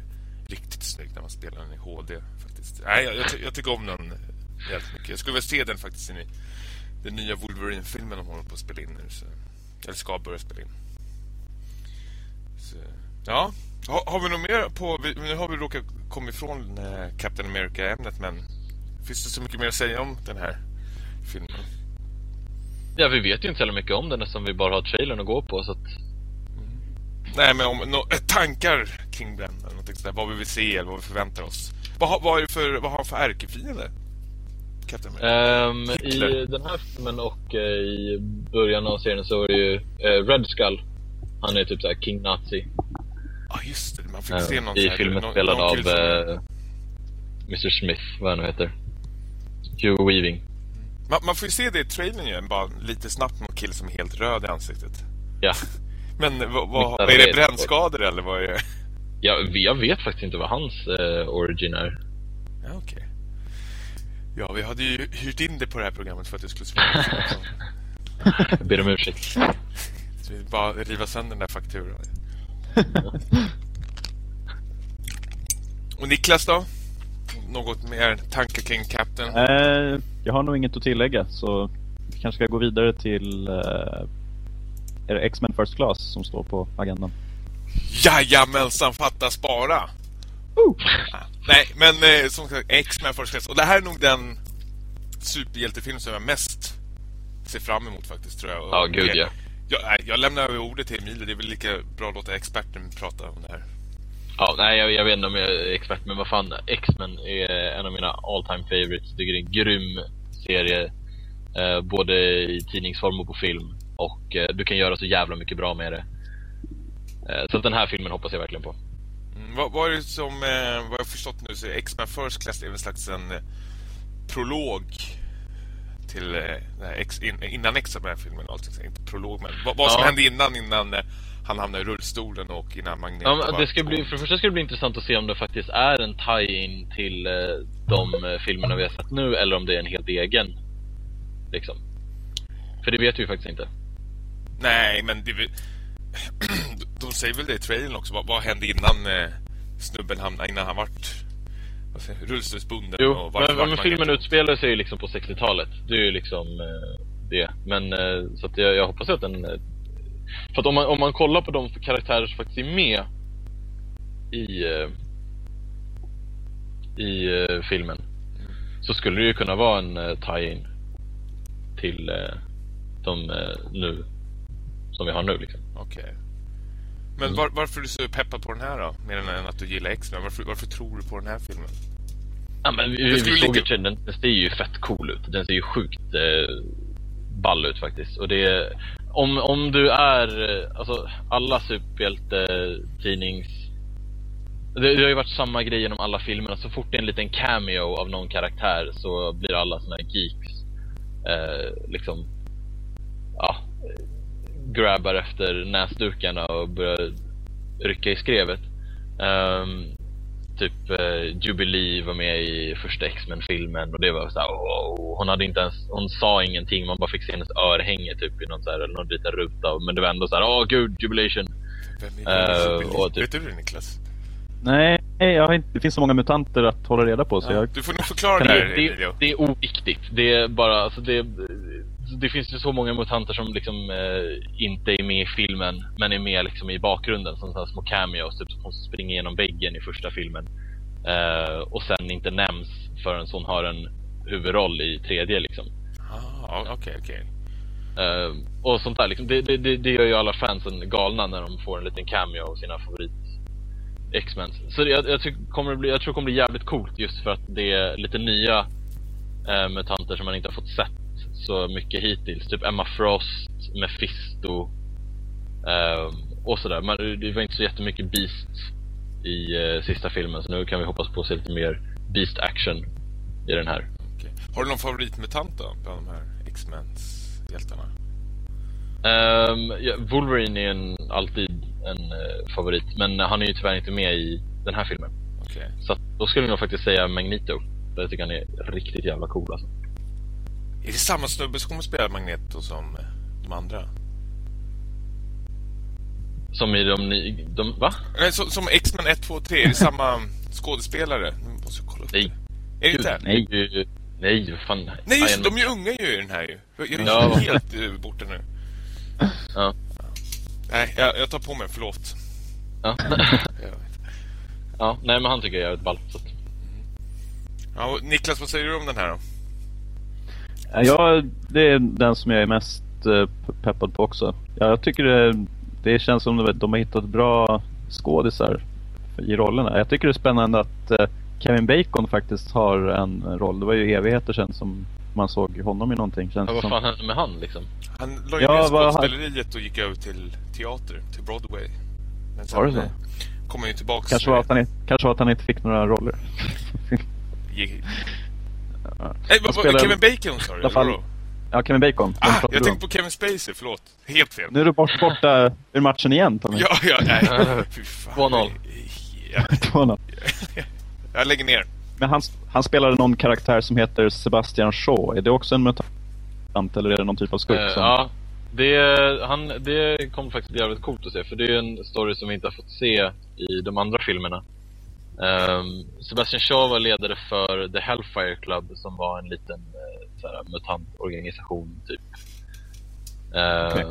riktigt snygg när man spelar den i HD faktiskt. Nej, jag, jag tycker om den jävligt mycket. Jag skulle vilja se den faktiskt i den nya Wolverine-filmen de håller på att spela in nu. Så, eller ska börja spela in. Så, ja, har, har vi något mer på... Vi, nu har vi råkat komma ifrån eh, Captain America-ämnet, men finns det så mycket mer att säga om den här filmen? Ja, vi vet ju inte så mycket om den eftersom vi bara har trailern att gå på så att... Nej, men om no, äh, tankar kring den eller någonting sådär, vad vi vill se eller vad vi förväntar oss. Vad, vad, är för, vad har han för ärkefiende? Captain America? Ehm, Hitler. I den här filmen och eh, i början av serien så var det ju eh, Red Skull. Han är typ såhär King Nazi. Ja, just det. Man fick Eh, se någon I filmen spelad av som- eh, Mr Smith, vad han nu heter. Hugo Weaving. man, man får ju se det i trailern ju, bara lite snabbt någon kille som är helt röd i ansiktet. Ja. (laughs) Men vad, vad, är det brännskador eller vad är det? ja, jag vet faktiskt inte vad hans eh, origin är. Ja, okej. Ja, vi hade ju hyrt in det på det här programmet för att det skulle spela. Jag ber om ursäkt. Så vi bara riva sönder den där fakturan. Och Niklas då? Något mer tankar kring Captain? Eh, jag har nog inget att tillägga så vi kanske ska gå vidare till eh, X-Men First Class som står på agendan. Jajamensan, fattas bara! Ah, Nej, men eh, som sagt, X-Men First Class. Och det här är nog den superhjältefilm som jag mest ser fram emot faktiskt, tror jag. Ja, Och, gud, ja. Jag, jag lämnar över ordet till Emilio. Det är väl lika bra att låta experten prata om det här. Ja, nej jag, jag vet inte om jag är expert, men vad fan, X-Men är en av mina all time favorites. Jag tycker det är en grym serie. Eh, både i tidningsform och på film. Och eh, du kan göra så jävla mycket bra med det. Eh, så den här filmen hoppas jag verkligen på. Mm, vad, vad är det som, eh, vad jag förstått nu, så är X-Men First Class en slags en eh, prolog till eh, X, in, innan X-Men-filmen. Alltså, inte prolog, men vad, vad som Ja. hände innan, innan eh, han hamnade i rullstolen och innan Magneto Ja, det ska bli, för det första ska det bli intressant att se om det faktiskt är en tie-in till eh, de filmerna vi har sett nu eller om det är en helt egen. Liksom. För det vet vi ju faktiskt inte. Nej, men det, (clears throat) de säger väl det i trailern också. Vad, vad hände innan eh, snubben hamnade, innan han vart rullstolsbunden? Jo, och varför men, vart men filmen helt- utspelar sig ju liksom på 60-talet. Det är ju liksom eh, det. Men eh, så att jag, jag hoppas att den... Eh, för att om man, om man kollar på de karaktärer som faktiskt är med i eh, i eh, filmen så skulle det ju kunna vara en tie-in till de nu som vi har nu liksom. Okej. Men Mm. var, varför är du så peppad på den här då? Mer än att du gillar X-Men. Varför, varför tror du på den här filmen? Ja, men vi, vi såg ju ligga- trailern, den, den ser ju fett cool ut. Den ser ju sjukt eh, ball ut faktiskt. Och det om, om du är, eh, alltså alla superhjälte-tidnings... Det, det har ju varit samma grej genom alla filmerna. Så fort det är en liten cameo av någon karaktär så blir alla såna här geeks eh, liksom, ja, grabbar efter näsdukarna och börjar rycka i skrevet. Ehm, typ eh, Jubilee var med i första X-Men-filmen och det var så här, wow. Hon hade inte ens, hon sa ingenting, man bara fick se hennes örhänge typ i någon så här, eller någon liten ruta. Men det var ändå så här, åh gud, jubilation. Vem är det? Jubilee? och typ- Vet du det Niklas? Nej, jag har inte, det finns så många mutanter att hålla reda på så Ja. jag... Du får nog förklara Kan det Det, här det, det är oviktigt. Det är bara, alltså det, det finns ju så många mutanter som liksom eh, inte är med i filmen, men är med liksom i bakgrunden som sådana små cameos, typ som springer genom väggen i första filmen. Eh, och sen inte nämns förrän hon har en huvudroll i tredje liksom. Ah, okej, okej. Eh, och sånt där liksom, det, det, det, gör ju alla fansen galna när de får en liten cameo av sina favorit X-Men. Så det, jag, jag, kommer det bli, jag tror det kommer bli jävligt coolt just för att det är lite nya eh, mutanter som man inte har fått sett så mycket hittills. Typ Emma Frost, Mephisto eh, och sådär. Men det var inte så jättemycket Beast i eh, sista filmen så nu kan vi hoppas på att se lite mer Beast action i den här. okej. Har du någon favoritmutant då? Bland de här X-Mens hjältarna? Ehm, ja, Wolverine är en, alltid en eh, favorit, men han är ju tyvärr inte med i den här filmen. Okej. Så då skulle jag nog faktiskt säga Magneto. Jag tycker han är riktigt jävla cool alltså. Är det samma snubbe som kommer spela Magneto som eh, de andra? Som i de, ny- de va? Nej, så, som X-Men 1, 2, 3. Är det samma (laughs) skådespelare? Nu måste jag kolla upp Nej. det. Är det inte? Nej. Nej, fan. Nej, just Iron- de är ju unga ju i den här ju. Jag är Ja. helt uh, borta nu. Ja. Nej, jag, jag tar på mig, förlåt. Ja. Ja, nej men han tycker jag är ett ballt. Att, Ja, Niklas, vad säger du om den här då? Ja, jag, det är den som jag är mest eh, peppad på också. Ja, jag tycker det, det känns som att de har hittat bra skådisar i rollerna. Jag tycker det är spännande att eh, Kevin Bacon faktiskt har en roll. Det var ju evigheter sedan som man såg honom i någonting. Känns ja, det vad fan hände med han liksom? Han la ju Ja, ner skådespeleriet och gick över till teater, till Broadway. Men sen Var det så? eh, kom han ju tillbaks. Kanske var, att han, kanske var att han inte fick några roller. Nej, vad, spelar- Kevin Bacon sa du? I alla fall-? Ja, Kevin Bacon. Ah, jag tänkte på Kevin Spacey, förlåt. Helt fel. Nu är du bort, borta ur matchen igen Tommy. Ja, ja, nej. (laughs) Fy fan. 2-0. Ja, 2-0. (laughs) jag lägger ner. Men han, han spelade någon karaktär som heter Sebastian Shaw. Är det också en mutant eller är det någon typ av skurk? Eh, som... ja, det, han, det kommer faktiskt bli jävligt coolt att se. För det är ju en story som vi inte har fått se i de andra filmerna. Ehm, Sebastian Shaw var ledare för The Hellfire Club som var en liten uh, mutantorganisation typ. Ehm, Okej.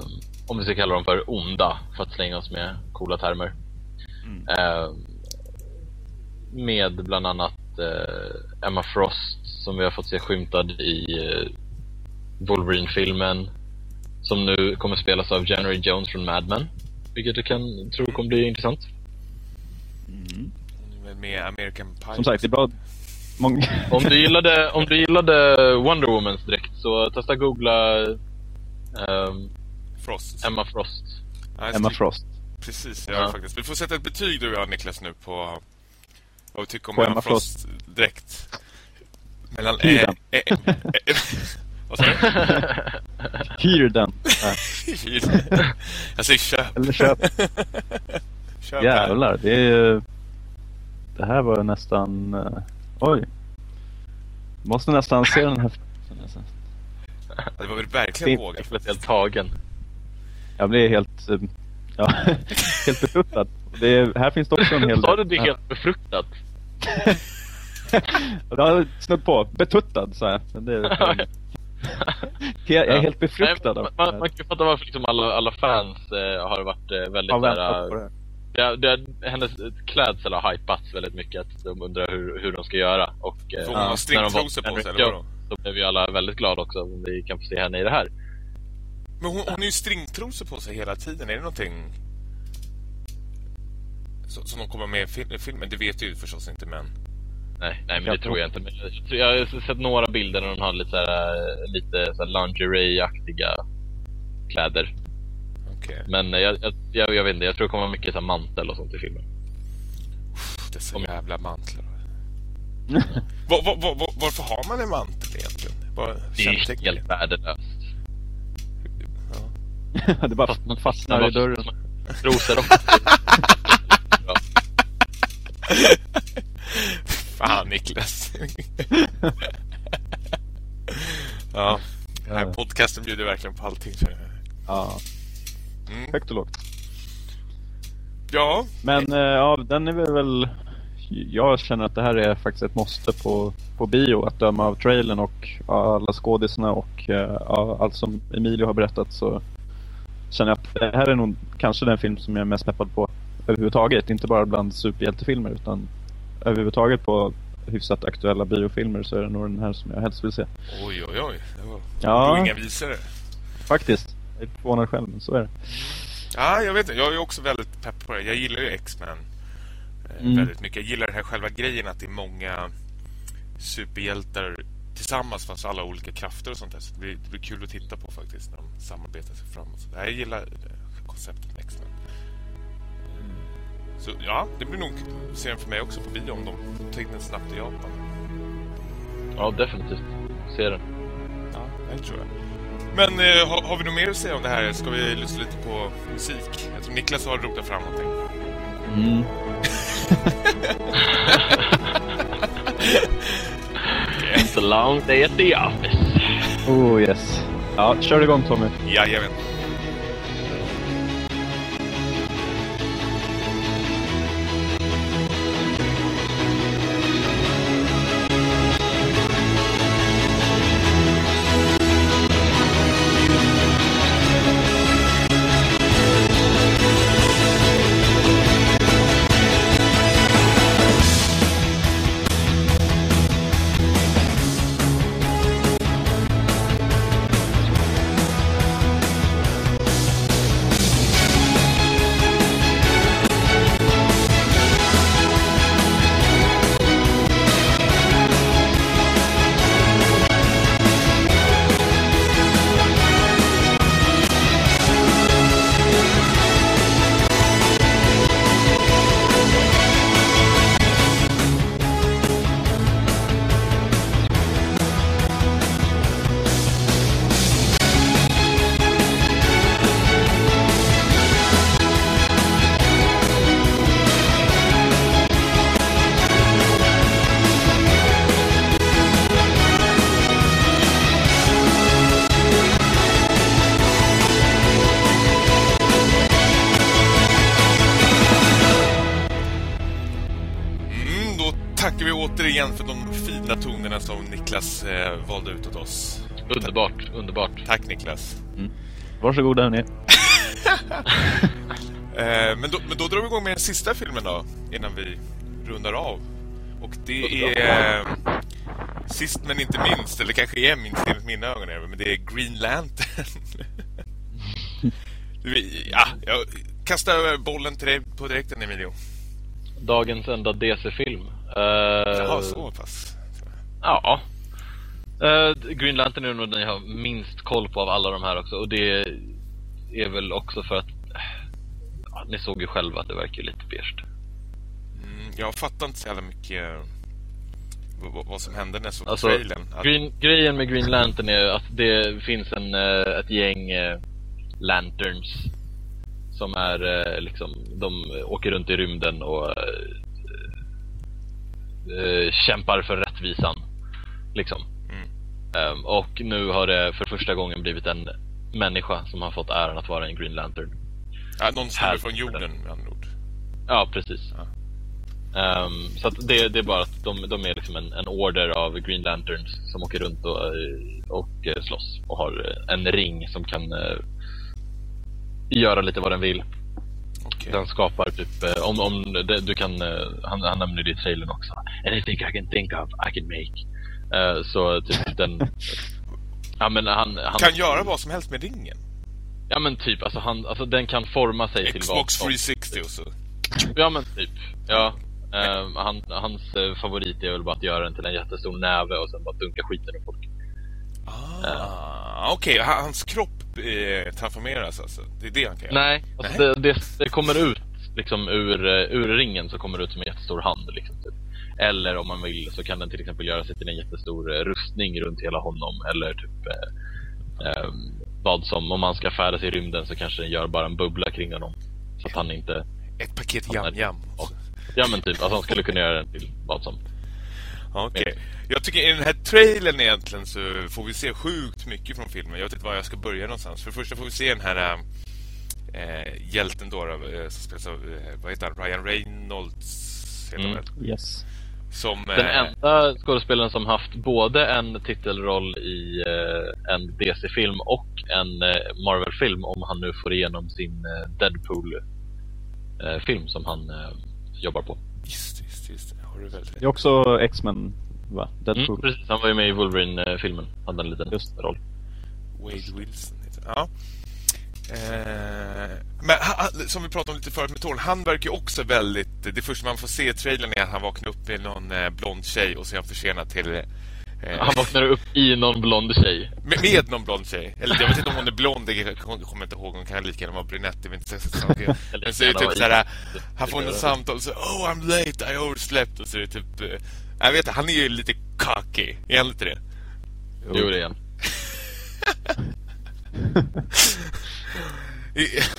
Om vi ska kalla dem för onda för att slänga oss med coola termer. Mm. Ehm, med bland annat eh, Emma Frost som vi har fått se skymtad i eh, Wolverine-filmen. Som nu kommer spelas av January Jones från Mad Men. Vilket jag kan tro kommer bli intressant. Mm. Med American Pie. Som sagt, det är bara många... (laughs) Om du gillade, om du gillade Wonder Womans dräkt så testa googla ehm, Frost. Emma Frost. Ja, jag Emma Frost. Precis, ja, Ja. faktiskt. Vi får sätta ett betyg du och jag Niklas nu på vad vi tycker om På Emma Emma Frost direkt. Mellan... Hyr den. (laughs) vad sa du? Hyr den. Ja. Hyr. Jag säger köp. Eller köp. (laughs) köp. Jävlar, det är ju... Det här var ju nästan... eh, oj. Måste nästan se den här (laughs) Det var väl verkligen vågat. Jag blev helt tagen. Jag blir helt... eh, Ja, (laughs) helt betuttad. Det är, här finns det också en hel Sa du det helt befruktat? (laughs) Ja, snudd på. Betuttad, sa jag. Men det, He- jag är helt befruktad Nej, man, man, man kan ju fatta varför liksom alla, alla fans eh, har varit eh, väldigt har på det. Det, hennes klädsel har hypats väldigt mycket. Att de undrar hur, hur de ska göra. Och, eh, Får hon ha när stringtrosor på sig, eller? Då blev vi alla väldigt glada också om vi kan få se henne i det här. Men hon, hon har ju stringtrosor på sig hela tiden. Är det någonting som de kommer med i fil- filmen? Det vet ju förstås inte, men... Nej, nej men Jag det tror- jag inte. Men jag, jag har sett några bilder där hon har lite, så här, eh, lite så lingerie-aktiga kläder. Okej. Men jag, jag, jag, jag vet inte, jag tror det kommer vara mycket så här, mantel och sånt i filmen. Dessa Om- jävla mantlar. (laughs) var, var, var, var, varför har man en mantel egentligen? Bara Det är helt värdelöst. Ja. (laughs) det bara fastnar i dörren. Trosor också. Ja. (laughs) Fan, Niklas. ja, den här podcasten bjuder verkligen på allting. så- Ja. Mm. Högt och lågt. Ja, Men eh, ja, den är väl. Jag känner att det här är faktiskt ett måste på, på bio att döma av trailern och alla skådisarna och eh, ja, allt som Emilio har berättat så känner jag att det här är nog kanske den film som jag är mest peppad på överhuvudtaget. Inte bara bland superhjältefilmer utan överhuvudtaget på hyfsat aktuella biofilmer så är det nog den här som jag helst vill se. oj, oj, oj. Det var Ja. det var inga visare. Faktiskt. Jag är förvånad själv, men så är det. Ja, jag vet inte. Jag är också väldigt pepp på det. Jag gillar ju X-Men eh, Mm. väldigt mycket. Jag gillar den här själva grejen att det är många superhjältar tillsammans fast alla olika krafter och sånt där. Så det blir, det blir kul att titta på faktiskt när de samarbetar sig framåt. Jag gillar eh, konceptet med X-Men. Så ja, det blir nog serien för mig också på bio om de tar in den snabbt i Japan. Ja, definitivt. Ser den. Ja, det tror jag. Men eh, har, har vi något mer att säga om det här? Ska vi lyssna lite på musik? Jag tror Niklas har rotat fram någonting. Mm. It's a long day at the office. Oh yes. Ja, kör igång Tommy. Jajamän. Niklas. Varsågoda hörni. (laughs) Eh, men, då, men då drar vi igång med den sista filmen då, innan vi rundar av. Och det är eh, sist men inte minst, eller kanske är minst enligt mina ögon, men det är Green Lantern. (laughs) Ja, jag kastar över bollen till dig på direkten, Emilio. Dagens enda DC-film. Uh, Jaha, så pass. Ja. Eh, Green Lantern är nog den jag har minst koll på av alla de här också. Och det är väl också för att... Ja, ni såg ju själva att det verkar lite beige. Mm, jag fattar inte så jävla mycket vad, som hände när jag såg Alltså, trailern. Att- Green, grejen med Green Lantern är att det finns en, eh, ett gäng eh, Lanterns som är liksom, de åker runt i rymden och eh, kämpar för rättvisan. Liksom. Ehm, och nu har det för första gången blivit en människa som har fått äran att vara en Green Lantern. ja, någon snubbe här- från jorden, med andra ord. Ja, precis. Ja. Ehm, så det, det är bara att de, de är liksom en, en order av Green Lanterns som åker runt och, och eh, slåss och har eh, en ring som kan eh, göra lite vad den vill. Okej. Den skapar typ, om, om du kan, han, han nämner det i trailern också. Anything I can think of, I can make. Eh, så typ den... ja men han... han Kan göra vad som helst med ringen. Ja men typ, alltså, han, alltså den kan forma sig till vad Xbox som- 360 och så. Ja men typ. Ja. Ehm, han, hans eh, favorit är väl bara att göra den till en jättestor näve och sen bara dunka skiten ur folk. Ah, Okej, ha- hans kropp eh, transformeras alltså. Det är det han kan göra. Nej, alltså Nej. Det, det, det kommer ut liksom ur, eh, ur ringen så kommer det ut som en jättestor hand liksom, typ. Eller om man vill så kan den till exempel göra sig till en jättestor eh, rustning runt hela honom eller typ eh, ehm, vad som, om man ska färdas i rymden så kanske den gör bara en bubbla kring honom. Så att han inte, Ett paket jam-jam. ja men typ, alltså han skulle kunna göra den till vad som. Okej. Jag tycker i den här trailern egentligen så får vi se sjukt mycket från filmen. Jag vet inte var jag ska börja någonstans. För det första får vi se den här äh, hjälten då, då äh, som spelas av, äh, vad heter han? Ryan Reynolds heter Mm. Yes. Som... Den eh, enda skådespelaren som haft både en titelroll i eh, en DC-film och en eh, Marvel-film om han nu får igenom sin eh, Deadpool-film som han eh, jobbar på. Just, just, just. det. Har du väl Det är också X-Men, va? Deadpool. Mm, precis, han var ju med i Wolverine-filmen. Hade en liten Just roll. Wade Wilson heter. Ja. Eh, men som vi pratade om lite förut med Thorn, han verkar ju också väldigt... Det första man får se i trailern är att han vaknar upp med någon eh, blond tjej och så är han försenad till... Eh, Han vaknar upp i någon blond tjej. med, med någon blond tjej. Eller jag vet inte om hon är blond, jag kommer inte ihåg. Hon kan lika gärna vara brunett, det är inte så saker. Men så är det typ såhär, han får en samtal så Oh I'm late, I overslept. Och så är det typ... Jag vet inte, han är ju lite cocky. Är han inte det? Jo, det är han. (laughs) (laughs)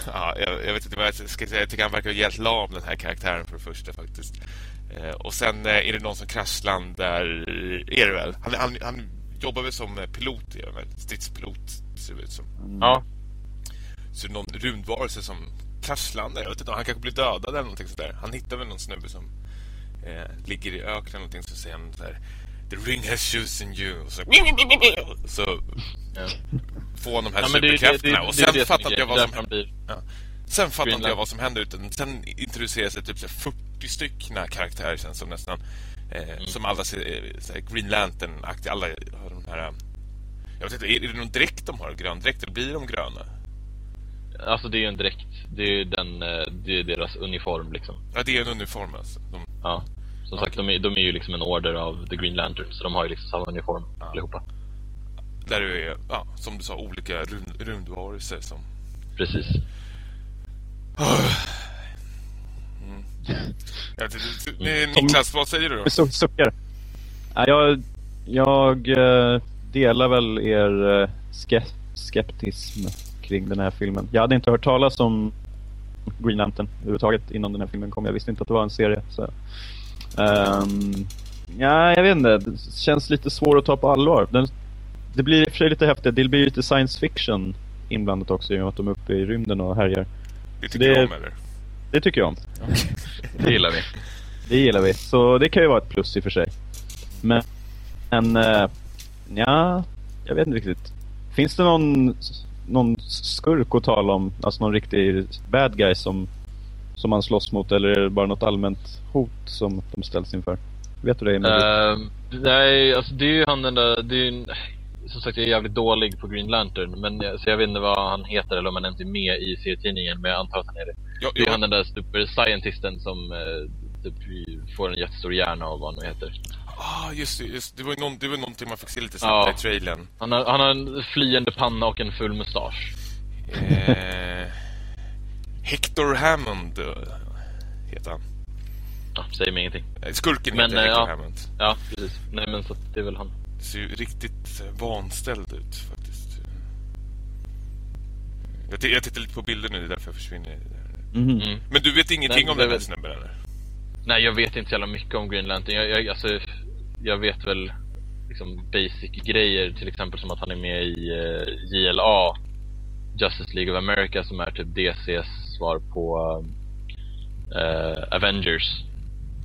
Ja, jag, jag vet inte vad jag ska säga. Jag tycker han verkar helt lam, den här karaktären, för det första faktiskt. Eh, och sen eh, är det någon som kraschlandar, är det väl? Han, han, han jobbar väl som eh, pilot, är väl? Stridspilot, ser det ut som. Ja, Så någon rymdvarelse som kraschlandar. Jag vet inte, han kanske blir dödad eller någonting sådär. Han hittar väl någon snubbe som eh, ligger i öknen eller någonting. Så säger han sådär The ring has chosen you. Och så, så ja. får han de här ja är- superkrafterna. och är sen det fattar är jag vad som blir... Ja. Sen fattar inte jag Lantern. vad som händer utan sen introduceras det typ så här 40 styckna karaktärer sen som nästan eh, Mm. som alla ser eh, så Green Lantern-aktiga. Alla har de här eh, jag vet inte, är det någon dräkt de har? Grön dräkt eller blir de gröna? Alltså det är ju en dräkt. Det är ju den, det är deras uniform liksom. Ja, det är en uniform alltså. De, Ja. Som sagt, de är, de är ju liksom en order av The Green Lantern, så de har ju liksom samma uniform Ja. allihopa. där är det, ja, som du sa, olika rymd, rymdvarelser som... Precis. (sighs) Mm. Ja, det, det, Niklas, vad säger du då? Jag suck- suckar. Ja, jag jag eh, delar väl er eh, ske- skeptism kring den här filmen. Jag hade inte hört talas om Green Lantern överhuvudtaget innan den här filmen kom. Jag visste inte att det var en serie. Så. Ehm, ja, jag vet inte. Det känns lite svår att ta på allvar. Den, det blir i och för sig lite häftigt. Det blir lite science fiction inblandat också i och med att de är uppe i rymden och härjar. Det tycker det- du om eller? Det tycker jag om. (laughs) Det gillar vi. Det gillar vi. Så det kan ju vara ett plus i och för sig. Men, men uh, ja, jag vet inte riktigt. Finns det någon, någon skurk att tala om? Alltså någon riktig bad guy som, som man slåss mot? Eller är det bara något allmänt hot som de ställs inför? Vet du det? Emil? Ehm, nej, alltså det är ju han den där, det är ju som sagt jag är jävligt dålig på Green Lantern, men jag- så jag vet inte vad han heter eller om han ens är med i serietidningen, men jag antar att han är det. Jag, Det är jag, han den där super scientisten som eh, typ får en jättestor hjärna av vad han nu heter. ah, just det, just, det var ju någon, det var någonting man fick se lite snabbt Ja. i trailern. Han har, han har en flyende panna och en full mustasch. Eh, Hector Hammond eh, heter han. Ja, säger mig ingenting. Skurken Men, heter eh, Hector ja. Hammond. Ja, precis. Nej men så det är väl han. ser ju riktigt eh, vanställd ut faktiskt. Jag, jag tittar lite på bilder nu, det är därför jag försvinner. Mhm. Mm. Men du vet ingenting Nej, om det den här snubben eller? Nej, jag vet inte så jävla mycket om Green Lantern. Jag, jag, alltså, jag vet väl liksom basic grejer, till exempel som att han är med i eh, JLA, Justice League of America, som är typ DCs svar på eh, Avengers.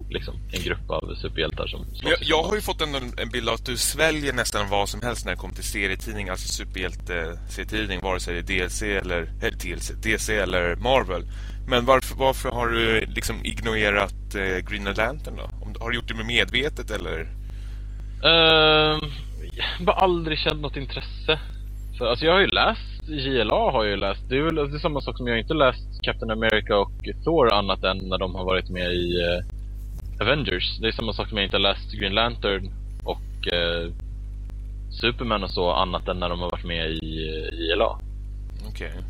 Liksom, en grupp av superhjältar som jag, jag har ju fått en, en bild av att du sväljer nästan vad som helst när det kommer till serietidning, alltså superhjälte-serietidning, vare sig det är DLC eller, eller DLC, DC eller Marvel. Men varför, varför har du liksom ignorerat eh, Green Lantern då? Om, har du gjort det med medvetet eller? Ehm, jag har aldrig känt något intresse. För, alltså jag har ju läst, JLA har jag ju läst. Det är väl det är samma sak som jag har inte läst Captain America och Thor annat än när de har varit med i eh, Avengers. Det är samma sak som jag inte har läst Green Lantern och eh, Superman och så annat än när de har varit med i eh, JLA. Okej. (laughs)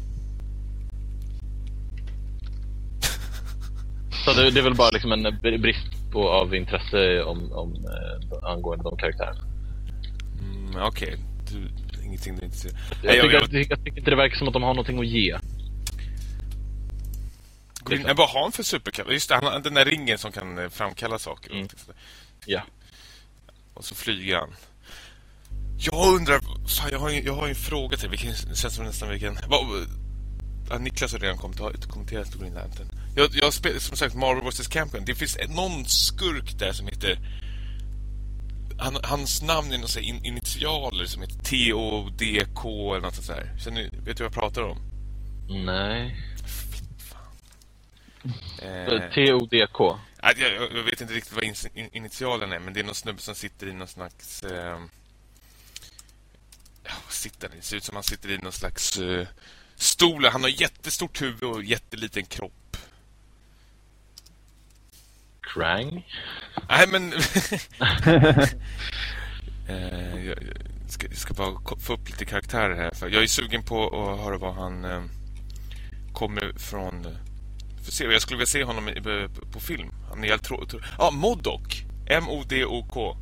Så det, det är väl bara liksom en br- brist på, av intresse om, om, eh, angående de karaktärerna. Mm, Okej. Du, ingenting du inte ser. Jag, Nej, jag, tycker, jag, jag, jag tycker inte det verkar som att de har någonting att ge. Green, men vad har han för superkraft? Just det, han har den där ringen som kan eh, framkalla saker. Mm. Ja. Och så flyger han. Jag undrar... Fan, jag har ju jag har en fråga till. Vilken, det känns som nästan vilken... Vad, ja, Niklas har redan kommenterat, Green Lantern. Jag, jag spelar som sagt Marvel vs. Capcom. Det finns någon skurk där som heter... Han, hans namn är några in, initialer som heter T-O-D-K eller något sånt där. Känner, vet du vad jag pratar om? Nej. Eh, T-O-D-K. Nej, jag, jag- vet inte riktigt vad in, in, initialen är, men det är någon snubbe som sitter i någon slags... Eh, sitter? Det ser ut som han sitter i någon slags eh, stol. Han har jättestort huvud och jätteliten kropp. Krang? Nej, men... (laughs) eh, jag, ska, jag ska bara få upp lite karaktärer här. För jag är sugen på att höra vad han eh, kommer från... För se, jag skulle vilja se honom i, på, på film. Han är helt tro... tro ja, Modok. M-O-D-O-K.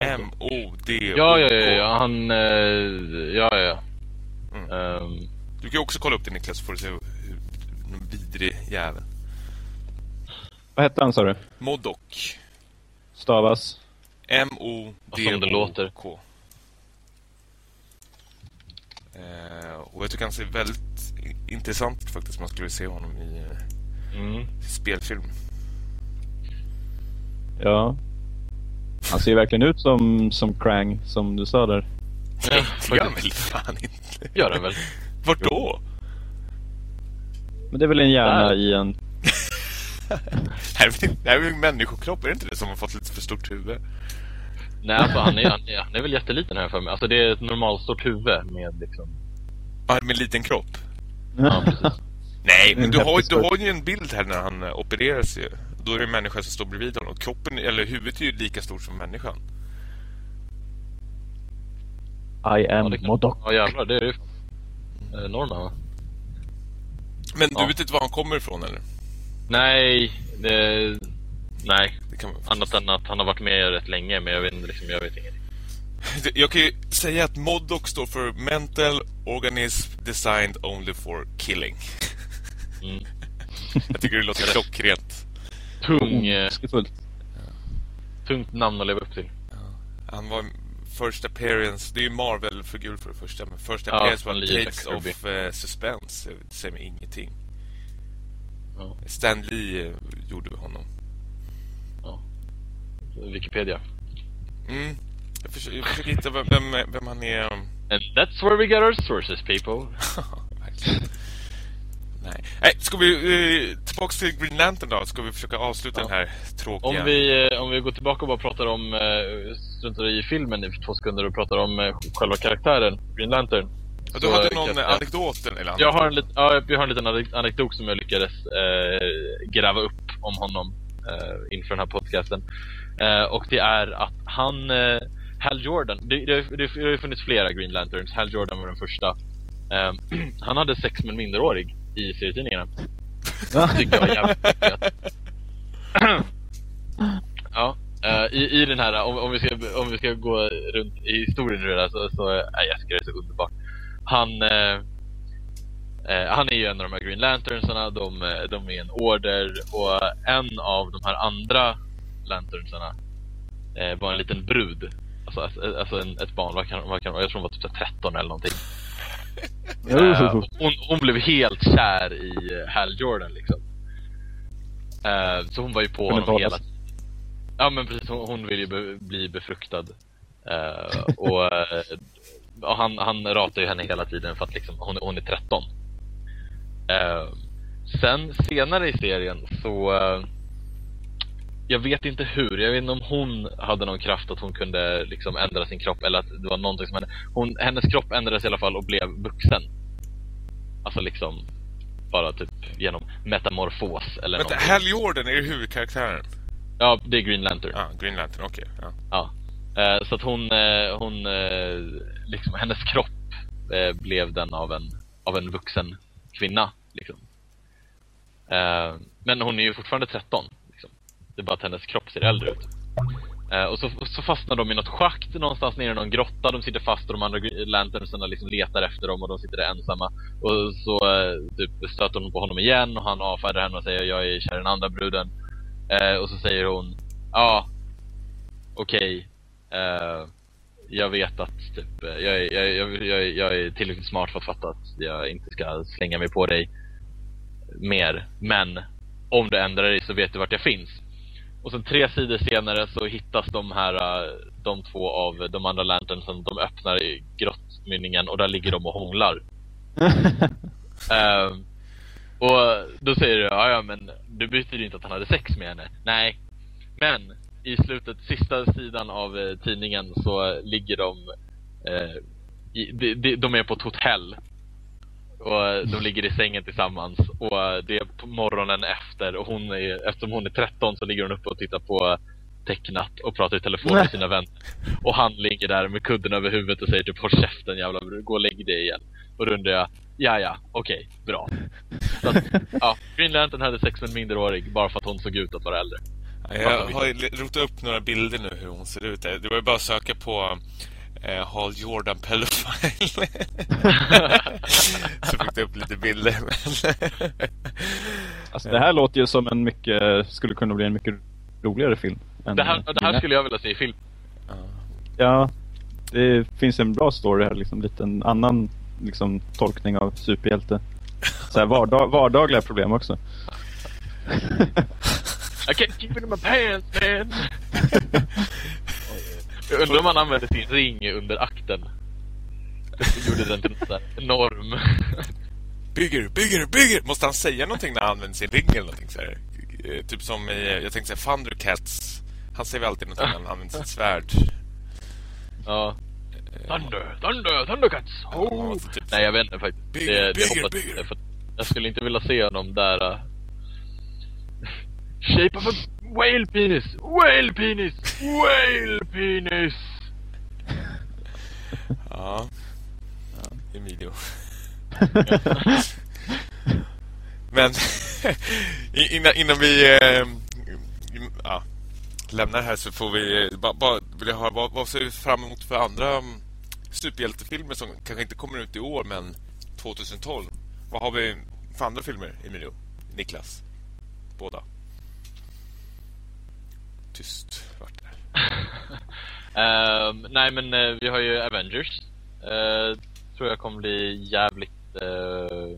M-O-D-O-K. Ja, ja, ja, ja. Han... eh, ja, ja, ja. Mm. Ehm, Du kan ju också kolla upp det Niklas så får du se vidrig jävel. Vad hette han sa du? Modok. Stavas? Som det låter. M-O-D-O-K. Eh, och jag tycker han ser väldigt intressant faktiskt. Man skulle se honom i mm. spelfilm. Ja. Han ser ju verkligen ut som, som Krang, som du sa där. Ja, Det gör han väl fan inte? Gör den väl? Vart då? Men det är väl en hjärna Där. i en... Det (laughs) här är väl- det här är väl en människokropp, är det inte det? Som har fått lite för stort huvud. Nej, alltså han är, (laughs) han är, han är väl jätteliten här för mig. Alltså det är ett normalstort huvud med liksom... Ja, med en liten kropp. Ja, precis. (laughs) Nej, men En du har, du har ju en bild här när han eh, opereras ju. Då är det en människa som står bredvid honom. Kroppen, eller huvudet är ju lika stort som människan. I Ja, am det kan- Modok. Ja, jävlar. Det är ju enorma, va? Men du Ja. vet inte var han kommer ifrån eller? Nej, det... Nej. Det kan man... Annat än att han har varit med rätt länge, men jag vet inte, liksom, jag vet ingenting. Jag kan ju säga att MODOK står för Mental Organism Designed Only for Killing. Mm. (laughs) Jag tycker det låter klockrent. Tung, eh, tungt namn att leva upp till. Han var first appearance, det är ju Marvel-figur för det första, men first Ja, appearance från var Kirby. of eh, Suspense. Det säger mig ingenting. Ja. Stan Lee eh, gjorde honom. Wikipedia. Mm. Jag försöker, jag försöker hitta vem, vem, vem han är. And that's where we get our sources, people. (laughs) Nej. Nej, ska vi eh, tillbaks till Green Lantern då? Ska vi försöka avsluta Ja. den här tråkiga... Om vi, eh, om vi går tillbaka och bara pratar om, eh, struntar i filmen i två sekunder och pratar om eh, själva karaktären, Green Lantern. Ja, du hade någon jag- anekdot eller Jag har en, lit, ja, jag har en liten anek- anekdot som jag lyckades eh, gräva upp om honom eh, inför den här podcasten. Eh, och det är att han, eh, Hal Jordan, det, det, det, det har ju funnits flera Green Lanterns, Hal Jordan var den första. Eh, (clears throat) han hade sex med en minderårig i serietidningarna. Tycker jag var jävligt. (laughs) Ja, eh, i, i den här, om, om, vi ska, om vi ska gå runt i historien nu där, så, så äh, jag tycker det är så underbart. Han, eh, eh, han är ju en av de här Green Lanternsarna, de, eh, de är en order och en av de här andra Lanternsarna eh, var en liten brud. Alltså, alltså, alltså en, ett barn, vad kan, vad kan, jag tror hon var typ så här 13 eller någonting. Eh, hon, hon blev helt kär i eh, Hal Jordan liksom. Eh, så hon var ju på honom inte hela. Ja men precis, hon, hon vill ju be, bli befruktad. Eh, och och han, han ratar ju henne hela tiden för att liksom, hon, hon är 13. Eh, sen senare i serien så jag vet inte hur, jag vet inte om hon hade någon kraft att hon kunde liksom ändra sin kropp eller att det var någonting som hände. Hon, hennes kropp ändrades i alla fall och blev vuxen. Alltså liksom bara typ genom metamorfos eller Vänta, någonting. Hal Jordan är ju huvudkaraktären. Ja, det är Green Lantern. Ja, ah, Green Lantern, okej. ja. Ja. Eh, så att hon, eh, hon eh, liksom, hennes kropp blev den av en, av en vuxen kvinna. Liksom. Men hon är ju fortfarande 13. Det är bara att hennes kropp ser äldre ut. Eh, och så, så fastnar de i något schakt någonstans nere i någon grotta. De sitter fast och de andra lanternsarna liksom letar efter dem och de sitter där ensamma. Och så eh, typ stöter hon på honom igen och han avfärdar henne och säger jag är kär i den andra bruden. Eh, och så säger hon ja, okej. Eh, jag vet att typ, eh, jag, är- jag, jag, jag, jag är tillräckligt smart för att fatta att jag inte ska slänga mig på dig mer. Men om du ändrar dig så vet du vart jag finns. Och sen tre sidor senare så hittas de här, eh, de två av de andra lanternsen, de öppnar i grottmynningen och där ligger de och hånglar. (laughs) Ehm, och då säger du, ja men det betyder inte att han hade sex med henne. Nej. Men i slutet, sista sidan av eh, tidningen så ligger de, eh, i, de, de, de är på ett hotell. Och de ligger i sängen tillsammans och det är på morgonen efter och hon är, eftersom hon är 13 så ligger hon uppe och tittar på tecknat och pratar i telefon med sina vänner. Och han ligger där med kudden över huvudet och säger typ håll käften jävla gå och lägg dig igen. Och då undrar jag, ja ja, okej, bra. Så att, (laughs) ja, Green Lantern hade sex med en minderårig bara för att hon såg ut att vara äldre. Jag har ju rotat upp några bilder nu hur hon ser ut. Det var ju bara att söka på eh, Hal Jordan Pedophile. (laughs) Så fick du upp lite bilder. (laughs) Alltså det här låter ju som en mycket, skulle kunna bli en mycket roligare film. än- Det här, det här skulle jag vilja se i film. Ja, det finns en bra story här, liksom lite en annan liksom, tolkning av superhjälte. Så här vardag, vardagliga problem också. (laughs) I can't keep it in my pants man! Jag undrar om han använde sin ring under akten. Det gjorde den här enorm... Bygger, bygger, bygger! Måste han säga någonting när han använder sin ring eller någonting så här? Eh, Typ som i, jag tänkte säga Thundercats. Han säger väl alltid någonting när han använder sitt svärd. Ja. Thunder, thunder, thundercats! Ja, Oh. alltså typ- Nej jag vet inte faktiskt. Bigger, det, det. För att jag skulle inte vilja se honom där... Uh... Shape of a whale penis! Whale penis! Whale penis! Ja. Emilio. (laughs) Men (laughs) innan, innan vi eh, ja, lämnar här så får vi bara, bara vill jag höra vad, vad ser vi fram emot för andra um, superhjältefilmer som kanske inte kommer ut i år men 2012. Vad har vi för andra filmer, Emilio? Niklas? Båda. Tyst vart det. (laughs) Ehm, nej men eh, vi har ju Avengers. Uh, tror jag kommer bli jävligt... eh,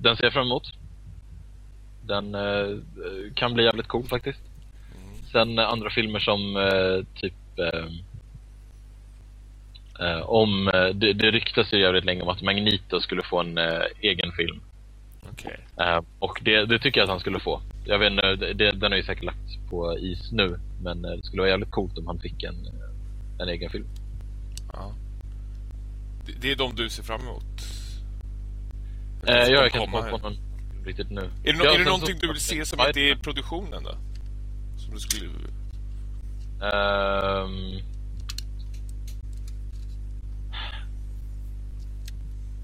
den ser jag fram emot. Den kan bli jävligt cool faktiskt. Sen eh, andra filmer som typ... om... det, det ryktas ju jävligt länge om att Magneto skulle få en egen film. Eh, och det, det tycker jag att han skulle få. Jag vet inte, det, den har ju säkert lagts på is nu. Men eh, det skulle vara jävligt coolt om han fick en, eh, en egen film. Ja. Det, är de du ser fram emot? Eh, jag komma inte på någon riktigt nu. Är det, no- Ja, är det någonting du vill se som inte är i produktionen då? Som du skulle... Ehm.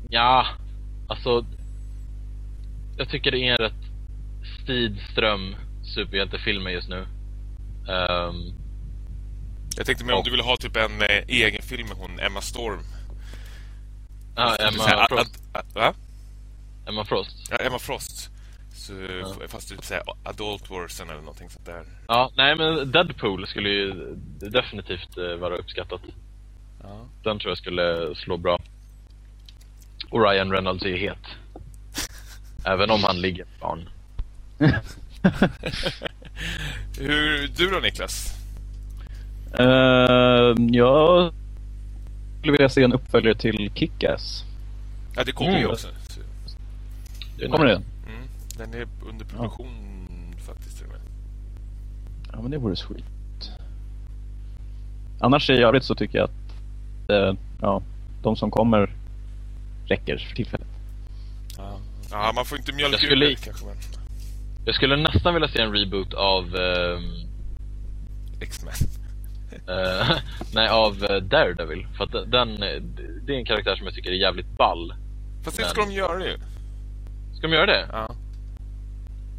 Ja, alltså. Jag tycker det är en rätt stidström superhjältefilmer just nu. Ehm, Jag tänkte mer om du vill ha typ en eh, egen film med hon Emma Storm. ja, Så här, Emma a- Frost. va? Emma Frost. Ja, Emma Frost. Så, Fast typ såhär Adult Version eller någonting sånt där. Ja, nej men Deadpool skulle ju definitivt eh, vara uppskattat. Ja. Den tror jag skulle slå bra. Och Ryan Reynolds är ju het. (laughs) Även om han ligger barn. (laughs) Hur, du då Niklas? Eh, jag skulle vilja se en uppföljare till Kick-Ass. Ja, det kommer Mm. ju också. Så, Det Kommer nice. mm, den är under produktion faktiskt till och med. Ja, men det vore skit. Annars i övrigt så tycker jag att eh, ja, de som kommer räcker för tillfället. Ja. ja, man får inte mjölka skulle- ur det kanske men... Jag skulle nästan vilja se en reboot av... ehm, X-Men. (laughs) eh, nej, av eh, Daredevil. För att den, det är en karaktär som jag tycker är jävligt ball. Fast det Men- ska de göra ju. Ska de göra det? Ja.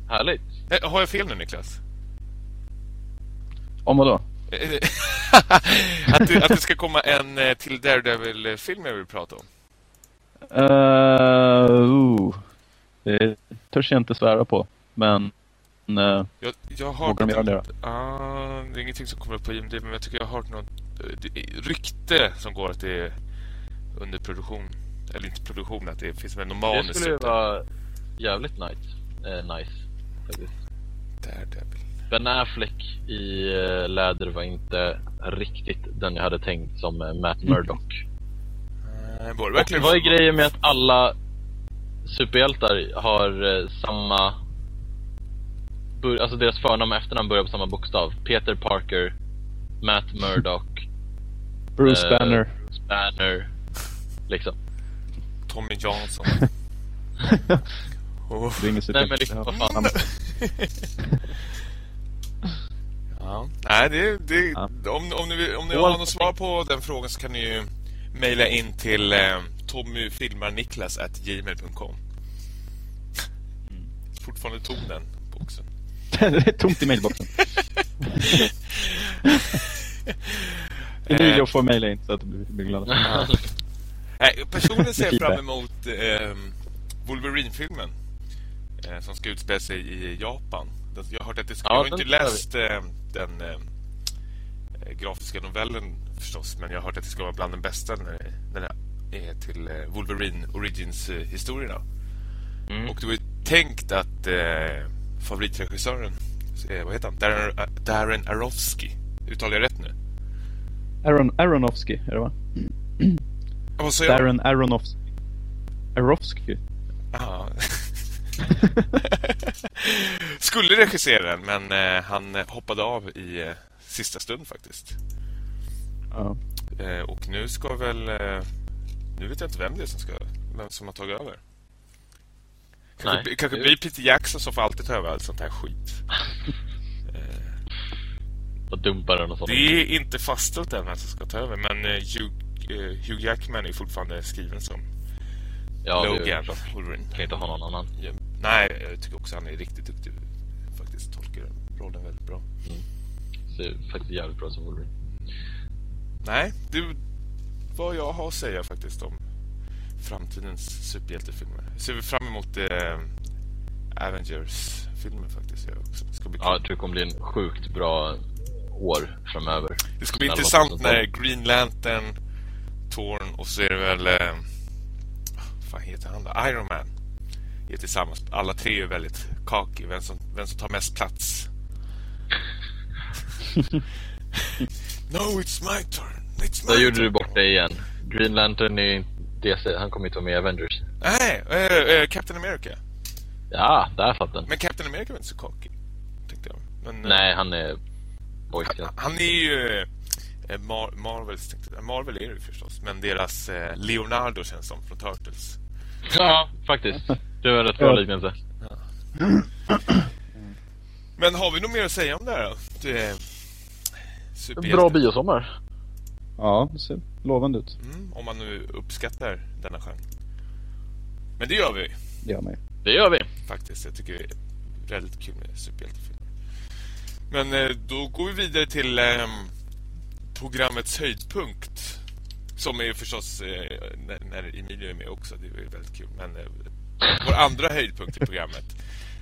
Härligt. Eh, Har jag fel nu Niklas? Om vad då? Eh, (laughs) att, det, att det ska komma en eh, till Daredevil-film jag vill prata om. Uh, uh, det törs jag inte svära på. Men eh, Jag, jag har Vågar de göra det? Ah, det är ingenting som kommer upp på IMDb, men jag tycker jag har hört något eh, rykte som går att det är under produktion. Eller inte produktion, att det finns med någon Det manus. skulle ju ute. vara jävligt nice. Eh, nice. Daredevil. Ben Affleck i eh, läder var inte riktigt den jag hade tänkt som eh, Matt Murdock. Eh, var det Och verkligen vad är grejen med att alla superhjältar har samma... bör- Alltså deras förnamn och efternamn börjar på samma bokstav. Peter Parker, Matt Murdock, (laughs) Bruce eh, Banner. Bruce Banner. Liksom. Tommy Johnson? (laughs) oh. Nej men liksom, vad fan. Ja. Nej, det, det, Ja. om, om ni, om ni har något svar på den frågan så kan ni ju mejla in till eh, tommyfilmarniklas.gmail.com Fortfarande tom den boxen. (laughs) det är tomt i mailboxen. (laughs) Emilio får mejla in så att vi blir glada. Nej, personligen ser jag fram emot eh, Wolverine-filmen eh, som ska utspela sig i Japan. Den- Jag har hört att det ska, Ja, jag har den inte läst eh, den eh, eh, grafiska novellen förstås, men jag har hört att det ska vara bland den bästa när det, när det är till eh, Wolverine Origins-historierna. Mm. Och det var ju tänkt att eh, favoritregissören, eh, vad heter han? Darren, eh, Darren Aronofsky, uttalar jag rätt nu? Aaron, Aronofsky, är det va? Vad sa jag? Darren Aronofsky. Aronofsky. Ja. (laughs) Skulle regissera den, men eh, han hoppade av i eh, sista stund faktiskt. Ja. Eh, och nu ska väl... Nu vet jag inte vem det är som ska... Vem som har tagit över. Kanske, Nej. kanske blir Peter Jackson som får alltid ta över allt sånt här skit. (laughs) Och dumpar den och sånt. Det är inte fastställt än vem som ska ta över, men eh, Hugh, eh, Hugh Jackman är fortfarande skriven som ja, Logan. Wolverine. Kan inte ha någon annan. Nej, jag tycker också han är riktigt duktig. Faktiskt tolkar rollen väldigt bra. Ser faktiskt jävligt bra som Wolverine. Nej, det vad jag har att säga faktiskt om framtidens superhjältefilmer. Ser fram emot eh, Avengers-filmer faktiskt. Jag också. Det ska bli, Ja, jag tror det kommer bli en sjukt bra år framöver. det ska bli intressant när Green Lantern, Torn och så är det väl... Eh, vad fan heter han då? Iron Man är tillsammans. Alla tre är väldigt kaki. Vem som, vem som tar mest plats. (laughs) no, it's my turn. It's my Där gjorde turn. du bort dig igen. Green Lantern är inte DC, han kommer inte vara med i Avengers. Nej, eh, eh, Captain America. Ja, där fattar den. Men Captain America var inte så cocky, tänkte jag. Men, eh, Nej, han är Boy han, han är ju eh, Mar Marvels, tänkte jag. Marvel är det ju förstås, men deras eh, Leonardo känns som från Turtles. Ja, faktiskt. Det var en rätt bra Ja. liknelse. Men har vi något mer att säga om det här då? Det är. Bra biosommar. Ja, det ser lovande ut. Mm, om man nu uppskattar denna genre. Men det gör vi Det gör mig. Det gör vi. faktiskt. Jag tycker det är väldigt kul med superhjältefilmer. Men eh, då går vi vidare till eh, programmets höjdpunkt. Som är förstås eh, när, när Emilio är med också. Det är ju väldigt kul. Men eh, vår andra höjdpunkt i programmet.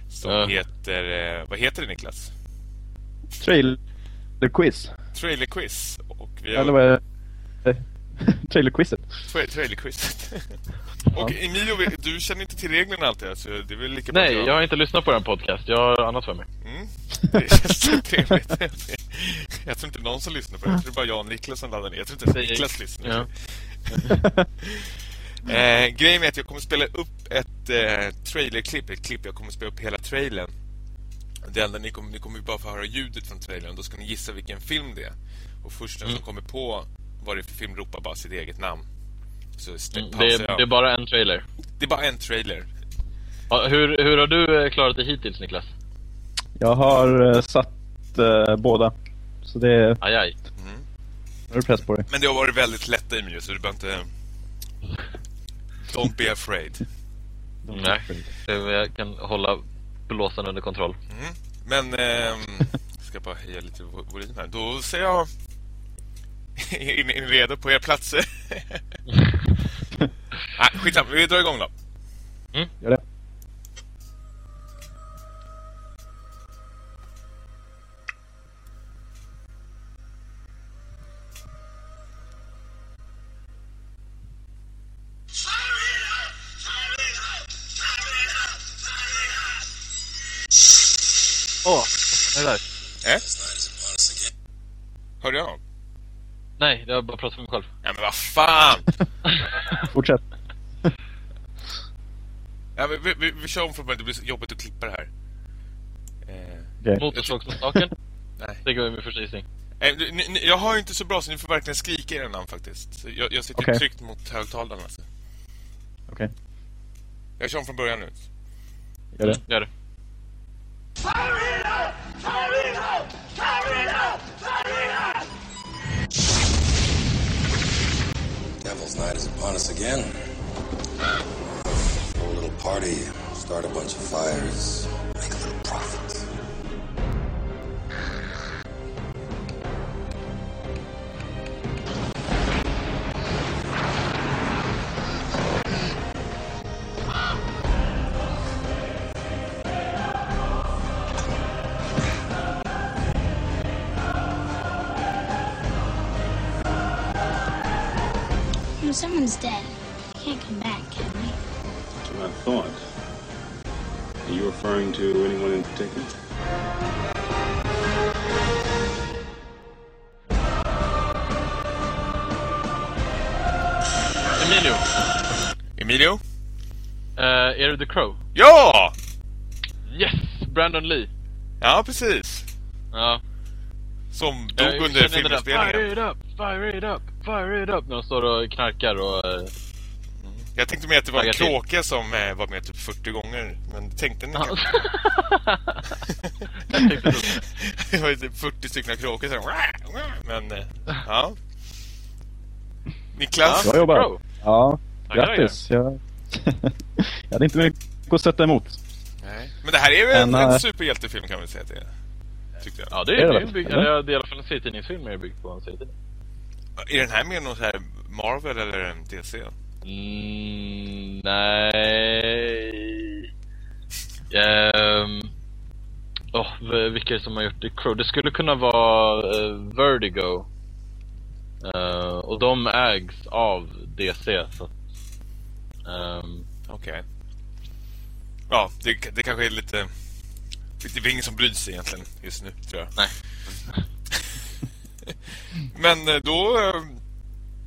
Som Ja. heter... Eh, vad heter det Niklas? Trailer quiz. Trailer quiz. Och vi Eller vad är det? (laughs) Trailer quizet. Tra- Trailerquizet. (laughs) och Emilio, du känner inte till reglerna alltid, så det är väl lika bra Nej, jag har inte lyssnat på den podcast. Jag har annat för mig. Mm, det känns (laughs) så trevligt. jag tror inte någon som lyssnar på det. Jag tror det är bara jag och Niklas som laddar ner. Jag tror inte ens Niklas lyssnar. Ja. Eh, grejen är att jag kommer spela upp ett eh, trailerklipp, ett klipp. Jag kommer spela upp hela trailern. Det enda ni kommer, ni kommer ju bara få höra ljudet från trailern. Då ska ni gissa vilken film det är. Och först den som kommer på vad det är för film ropar bara sitt eget namn. Så Mm, Det, är, jag. det är bara en trailer. det är bara en trailer. Ja, hur, hur har du eh, klarat det hittills, Niklas? Jag har eh, satt eh, båda. Så det är... Aj, aj. Nu är det press på dig. Men det har varit väldigt lätt Emilio, så du behöver inte... Don't be afraid. (laughs) Nej, jag kan hålla blåsan under kontroll. Mm. Men, ehm, ska bara höja lite vo- volym här. Då säger jag... (laughs) Är ni redo på era platser. (laughs) ah, skitsamma, vi drar igång då. Mm. Gör det. Åh, oh, vad är det där? Eh? Hörde jag något? Nej, jag bara pratar för mig själv. Ja men vad fan! (laughs) Fortsätt. (laughs) Ja, vi, vi, vi, vi kör om från början, det blir jobbigt att klippa det här. Eh, Okej. Motorsågsmassakern. nej. Det går min första gissning. Eh, jag har ju inte så bra så ni får verkligen skrika era namn faktiskt. Jag, jag sitter Okej. tryckt mot högtalarna. Alltså. Okej. Jag kör om från början nu. Gör det. Gör det. Night is upon us again. A little party, start a bunch of fires, make a little profit. When someone's dead, he can't come back, can we? That's what I thought. Are you referring to anyone in particular? Emilio, Emilio? eh, är du The Crow? Ja! Yes! Brandon Lee. Ja, precis. Ja. Som Jag dog under känner den Fire it up, fire it up, fire it up. När de står och knarkar och... eh, Jag tänkte mer att det var en till. kråka som eh, var med typ 40 gånger. Men tänkte ni kanske? (laughs) Jag tänkte så. (laughs) Det var ju typ 40 stycken kråkor som... Men, eh, ja. Niklas? Bra jobbat. Crow. Ja, grattis. Jag... (laughs) jag hade inte mycket att sätta emot. Nej. Men det här är väl en, Men, en eh, superhjältefilm kan man säga det är. Tyckte jag. Ja, det Är är, det det är bygg, Eller? eller det är i alla fall en serietidningsfilm är byggd på en serietidning. Är den här med någon så här Marvel eller en DC? Mm, nej... Åh, v- vilka är det som har gjort The Crow? Det skulle kunna vara eh, Vertigo. Eh, och de ägs av DC. Så ehm, Okej. Ja, det, det kanske är lite... Det är ingen som bryr sig egentligen just nu, tror jag. nej. (laughs) Men eh, då eh,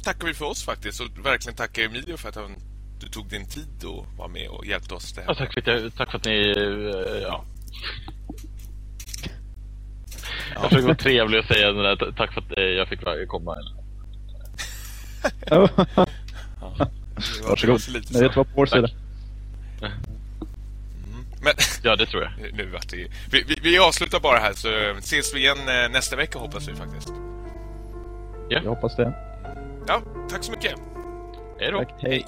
tackar vi för oss faktiskt. Och verkligen tackar Emilio för att han, du tog din tid och var med och hjälpte oss. Det här. Ja, tack, för att, jag- tack för att ni... eh, ja. Jag försöker vara trevlig och säga den där, tack för att jag fick komma. Var- Varsågod. det var på vår sida. Men Ja, det tror jag. nu det vi, vi, vi avslutar bara här så ses vi igen eh, nästa vecka hoppas vi faktiskt. Jag hoppas det. Ja, tack så mycket. Hej då. Tack. Hej.